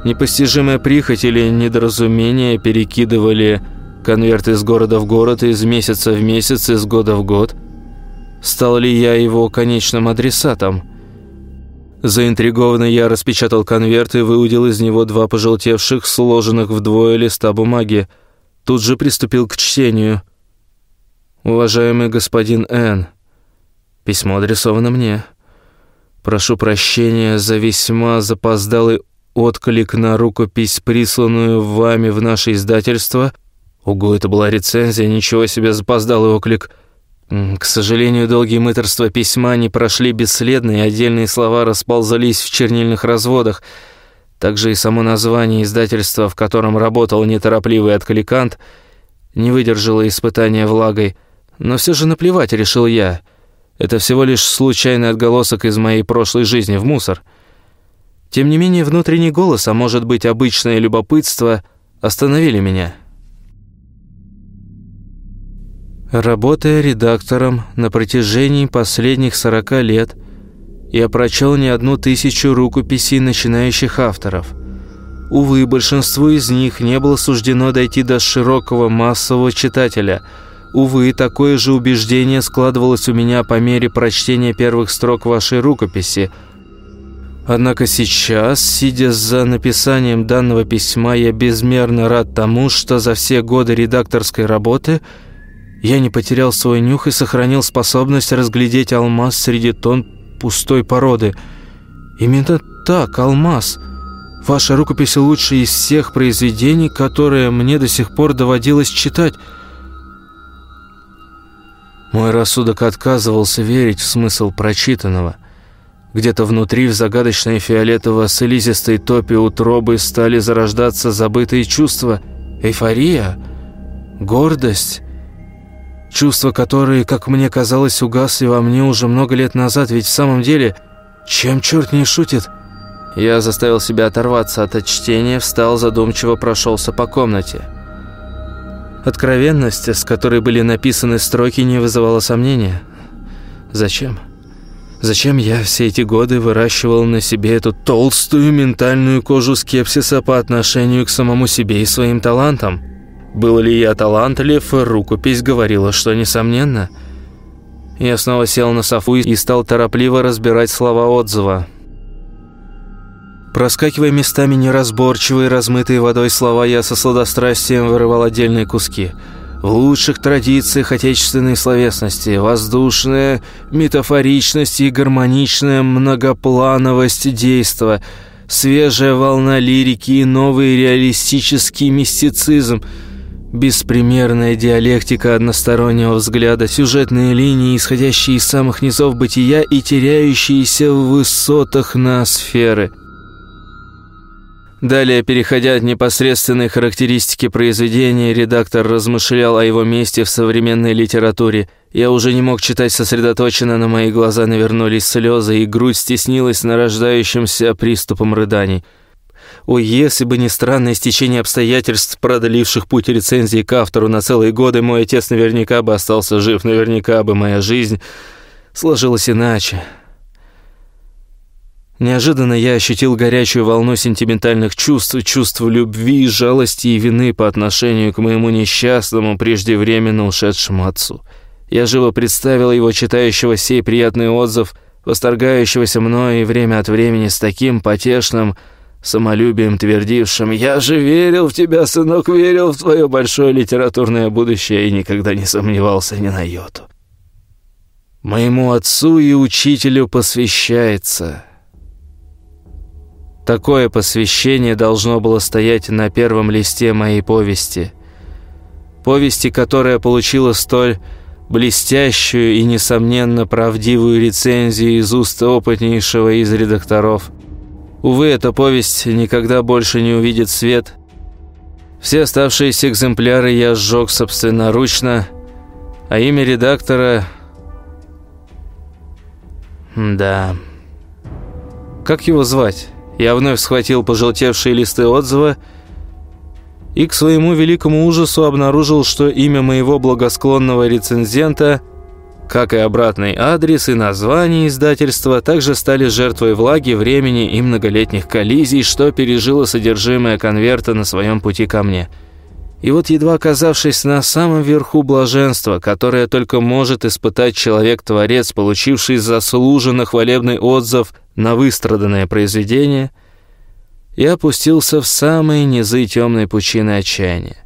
непостижимая прихоть или недоразумение перекидывали Конверт из города в город, из месяца в месяц, из года в год. Стал ли я его конечным адресатом? Заинтригованный я распечатал конверт и выудил из него два пожелтевших, сложенных вдвое листа бумаги. Тут же приступил к чтению. «Уважаемый господин Н. Письмо адресовано мне. Прошу прощения за весьма запоздалый отклик на рукопись, присланную вами в наше издательство – Ого, это была рецензия, ничего себе запоздалый оклик. К сожалению, долгие мыторства письма не прошли бесследно, и отдельные слова расползались в чернильных разводах. Также и само название издательства, в котором работал неторопливый откликант, не выдержало испытания влагой. Но все же наплевать, решил я. Это всего лишь случайный отголосок из моей прошлой жизни в мусор. Тем не менее, внутренний голос, а может быть обычное любопытство, остановили меня». Работая редактором на протяжении последних 40 лет, я прочел не одну тысячу рукописей начинающих авторов. Увы, большинству из них не было суждено дойти до широкого массового читателя. Увы, такое же убеждение складывалось у меня по мере прочтения первых строк вашей рукописи. Однако сейчас, сидя за написанием данного письма, я безмерно рад тому, что за все годы редакторской работы – я не потерял свой нюх и сохранил способность разглядеть алмаз среди тон пустой породы. Именно так, алмаз. Ваша рукопись лучшая из всех произведений, которые мне до сих пор доводилось читать. Мой рассудок отказывался верить в смысл прочитанного. Где-то внутри, в загадочной фиолетово-слизистой топе утробы стали зарождаться забытые чувства. Эйфория, гордость, Чувства, которые, как мне казалось, угасли во мне уже много лет назад, ведь в самом деле, чем черт не шутит? Я заставил себя оторваться от чтения, встал, задумчиво прошелся по комнате. Откровенность, с которой были написаны строки, не вызывала сомнения. Зачем? Зачем я все эти годы выращивал на себе эту толстую ментальную кожу скепсиса по отношению к самому себе и своим талантам? Был ли я талантлив, рукопись говорила, что несомненно. Я снова сел на софу и стал торопливо разбирать слова отзыва. Проскакивая местами неразборчивые, размытые водой слова, я со сладострастием вырывал отдельные куски. В лучших традициях отечественной словесности воздушная метафоричность и гармоничная многоплановость действа, свежая волна лирики и новый реалистический мистицизм – Беспримерная диалектика одностороннего взгляда, сюжетные линии, исходящие из самых низов бытия и теряющиеся в высотах ноосферы. Далее, переходя от непосредственной характеристики произведения, редактор размышлял о его месте в современной литературе. Я уже не мог читать сосредоточенно, на мои глаза навернулись слезы, и грудь стеснилась нарождающимся приступом рыданий. Ой, если бы не странное стечение обстоятельств, продливших путь рецензии к автору на целые годы, мой отец наверняка бы остался жив, наверняка бы моя жизнь сложилась иначе. Неожиданно я ощутил горячую волну сентиментальных чувств, чувств любви, жалости и вины по отношению к моему несчастному, преждевременно ушедшему отцу. Я живо представил его читающего сей приятный отзыв, восторгающегося мной и время от времени с таким потешным самолюбием твердившим «Я же верил в тебя, сынок, верил в твое большое литературное будущее и никогда не сомневался ни на йоту». Моему отцу и учителю посвящается Такое посвящение должно было стоять на первом листе моей повести. Повести, которая получила столь блестящую и, несомненно, правдивую рецензию из уст опытнейшего из редакторов. Увы, эта повесть никогда больше не увидит свет. Все оставшиеся экземпляры я сжег собственноручно, а имя редактора... Да... Как его звать? Я вновь схватил пожелтевшие листы отзыва и к своему великому ужасу обнаружил, что имя моего благосклонного рецензента, как и обратный адрес и название издательства, также стали жертвой влаги, времени и многолетних коллизий, что пережило содержимое конверта на своем пути ко мне. И вот, едва оказавшись на самом верху блаженства, которое только может испытать человек-творец, получивший заслуженно хвалебный отзыв – на выстраданное произведение и опустился в самые низы темной пучины отчаяния.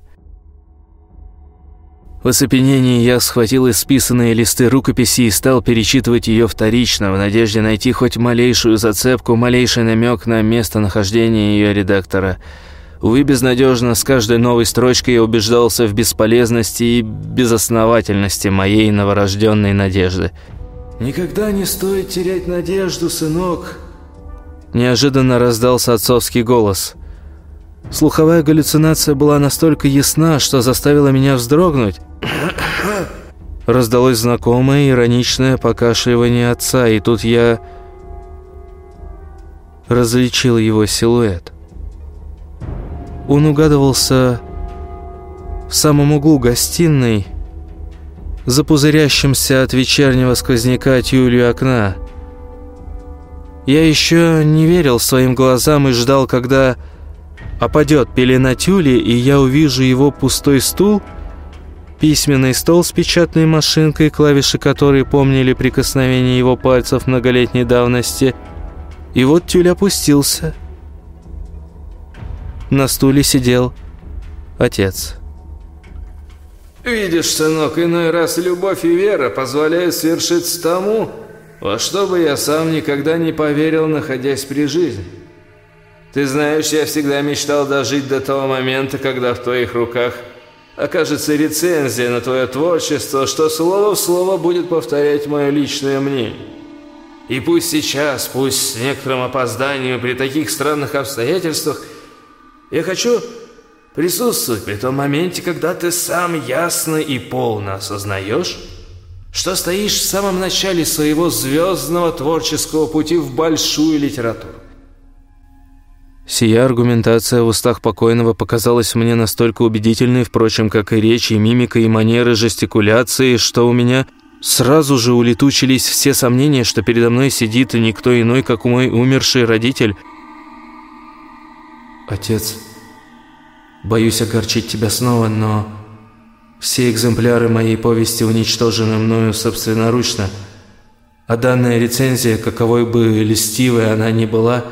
В оцепенении я схватил исписанные листы рукописи и стал перечитывать ее вторично, в надежде найти хоть малейшую зацепку, малейший намек на местонахождение ее редактора. Увы, безнадежно, с каждой новой строчкой я убеждался в бесполезности и безосновательности моей новорожденной надежды – «Никогда не стоит терять надежду, сынок!» Неожиданно раздался отцовский голос. Слуховая галлюцинация была настолько ясна, что заставила меня вздрогнуть. Раздалось знакомое ироничное покашливание отца, и тут я различил его силуэт. Он угадывался в самом углу гостиной, за пузырящимся от вечернего сквозняка тюлью окна. Я еще не верил своим глазам и ждал, когда опадет пелена тюли, и я увижу его пустой стул, письменный стол с печатной машинкой, клавиши которой помнили прикосновение его пальцев многолетней давности. И вот тюль опустился. На стуле сидел отец. Видишь, сынок, иной раз любовь и вера позволяют свершиться тому, во что бы я сам никогда не поверил, находясь при жизни. Ты знаешь, я всегда мечтал дожить до того момента, когда в твоих руках окажется рецензия на твое творчество, что слово в слово будет повторять мое личное мнение. И пусть сейчас, пусть с некоторым опозданием при таких странных обстоятельствах, я хочу присутствовать при том моменте, когда ты сам ясно и полно осознаешь, что стоишь в самом начале своего звездного творческого пути в большую литературу. Сия аргументация в устах покойного показалась мне настолько убедительной, впрочем, как и речь, и мимика, и манеры жестикуляции, что у меня сразу же улетучились все сомнения, что передо мной сидит никто иной, как мой умерший родитель. «Отец», Боюсь огорчить тебя снова, но все экземпляры моей повести уничтожены мною собственноручно, а данная рецензия, каковой бы листивой она ни была,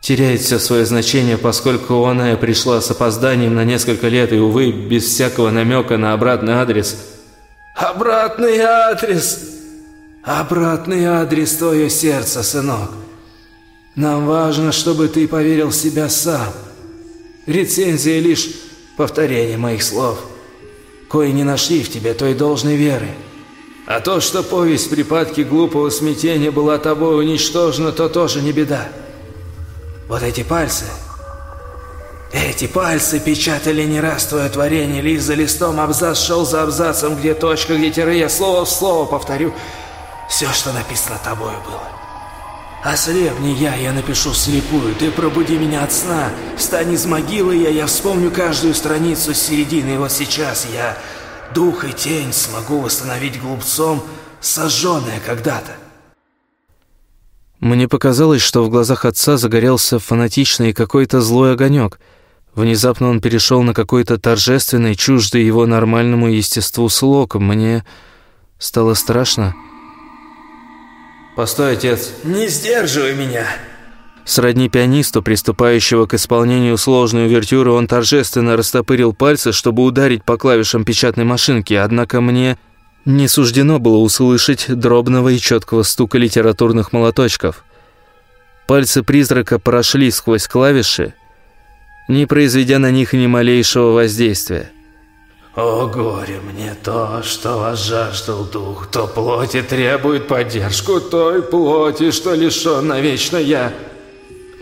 теряет все свое значение, поскольку она пришла с опозданием на несколько лет и, увы, без всякого намека на обратный адрес. «Обратный адрес! Обратный адрес твое сердце, сынок! Нам важно, чтобы ты поверил в себя сам». Рецензия лишь повторение моих слов, кои не нашли в тебе той должной веры. А то, что повесть в припадке глупого смятения была тобой уничтожена, то тоже не беда. Вот эти пальцы, Эти пальцы печатали не раз твое творение, лист за листом, абзац шел за абзацем, где точка, где тире, я слово в слово повторю. Все, что написано тобой было. Ослепни я, я напишу слепую, ты пробуди меня от сна, встань из могилы я, я вспомню каждую страницу с середины, и вот сейчас я, дух и тень, смогу восстановить глупцом сожженное когда-то. Мне показалось, что в глазах отца загорелся фанатичный какой-то злой огонек — Внезапно он перешел на какой-то торжественный, чуждый его нормальному естеству слог. Мне стало страшно. «Постой, отец!» «Не сдерживай меня!» Сродни пианисту, приступающего к исполнению сложной увертюры, он торжественно растопырил пальцы, чтобы ударить по клавишам печатной машинки, однако мне не суждено было услышать дробного и четкого стука литературных молоточков. Пальцы призрака прошли сквозь клавиши, не произведя на них ни малейшего воздействия. «О горе мне то, что вас жаждал дух, то плоти требует поддержку той плоти, что лишен навечно я.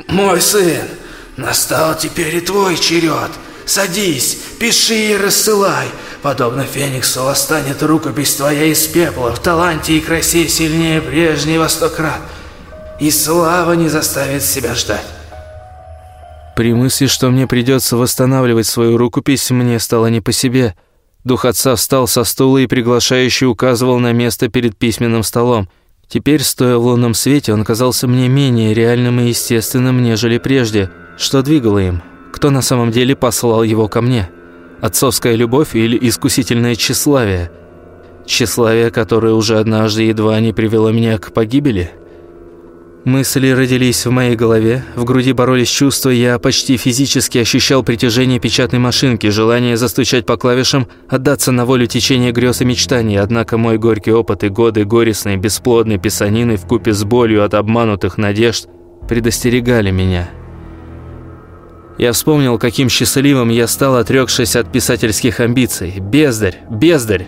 Мой сын, настал теперь и твой черед. Садись, пиши и рассылай. Подобно Фениксу восстанет рукопись твоя из пепла, в таланте и красе сильнее прежнего сто крат. И слава не заставит себя ждать. При мысли, что мне придется восстанавливать свою рукопись, мне стало не по себе. Дух отца встал со стула и приглашающе указывал на место перед письменным столом. Теперь, стоя в лунном свете, он казался мне менее реальным и естественным, нежели прежде. Что двигало им? Кто на самом деле послал его ко мне? Отцовская любовь или искусительное тщеславие? Тщеславие, которое уже однажды едва не привело меня к погибели?» Мысли родились в моей голове, в груди боролись чувства, я почти физически ощущал притяжение печатной машинки, желание застучать по клавишам, отдаться на волю течения грез и мечтаний, однако мой горький опыт и годы горестной, бесплодной писанины вкупе с болью от обманутых надежд предостерегали меня. Я вспомнил, каким счастливым я стал, отрекшись от писательских амбиций. Бездарь, бездарь!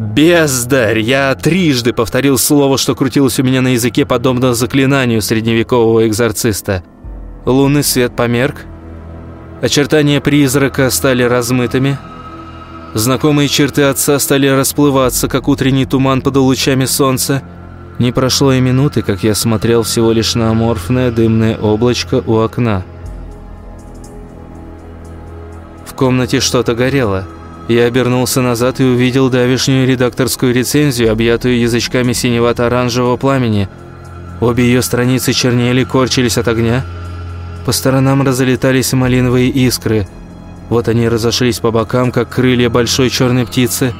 «Бездарь!» Я трижды повторил слово, что крутилось у меня на языке, подобно заклинанию средневекового экзорциста. Лунный свет померк. Очертания призрака стали размытыми. Знакомые черты отца стали расплываться, как утренний туман под лучами солнца. Не прошло и минуты, как я смотрел всего лишь на аморфное дымное облачко у окна. Комнате что-то горело. Я обернулся назад и увидел давишнюю редакторскую рецензию, объятую язычками синевато-оранжевого пламени. Обе ее страницы чернели, корчились от огня. По сторонам разлетались малиновые искры. Вот они разошлись по бокам, как крылья большой черной птицы.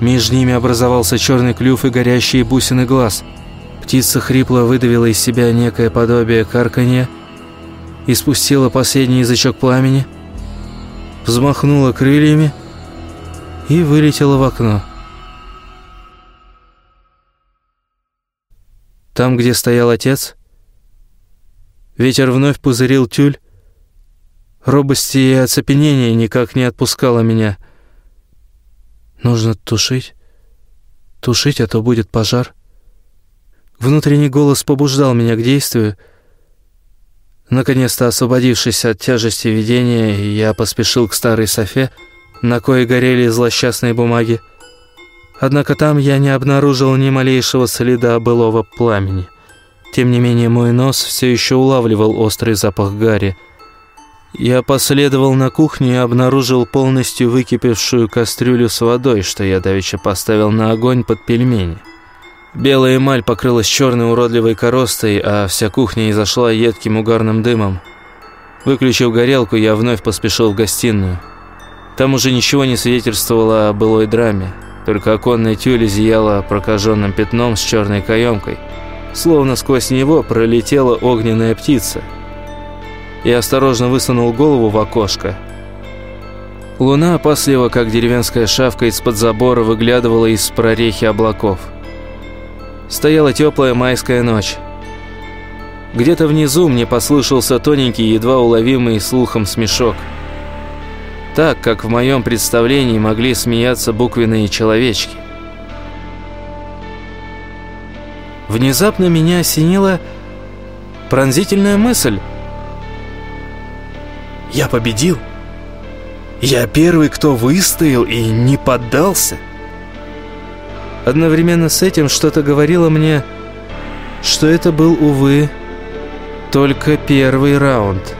Между ними образовался черный клюв и горящие бусины глаз. Птица хрипло выдавила из себя некое подобие карканья и спустила последний язычок пламени, взмахнула крыльями и вылетела в окно. Там, где стоял отец, ветер вновь пузырил тюль. Робости и оцепенение никак не отпускало меня. Нужно тушить, тушить, а то будет пожар. Внутренний голос побуждал меня к действию. Наконец-то освободившись от тяжести видения, я поспешил к старой Софе, на кое горели злосчастные бумаги. Однако там я не обнаружил ни малейшего следа былого пламени. Тем не менее, мой нос все еще улавливал острый запах гари. Я последовал на кухню и обнаружил полностью выкипевшую кастрюлю с водой, что я давеча поставил на огонь под пельмени. Белая эмаль покрылась черной уродливой коростой, а вся кухня изошла едким угарным дымом. Выключив горелку, я вновь поспешил в гостиную. Там уже ничего не свидетельствовало о былой драме. Только оконная тюль зияла прокаженным пятном с черной каемкой. Словно сквозь него пролетела огненная птица. Я осторожно высунул голову в окошко. Луна, опасливо, как деревенская шавка из-под забора, выглядывала из прорехи облаков. Стояла теплая майская ночь. Где-то внизу мне послышался тоненький, едва уловимый слухом смешок – так, как в моем представлении могли смеяться буквенные человечки. Внезапно меня осенила пронзительная мысль. Я победил? Я первый, кто выстоял и не поддался? Одновременно с этим что-то говорило мне, что это был, увы, только первый раунд –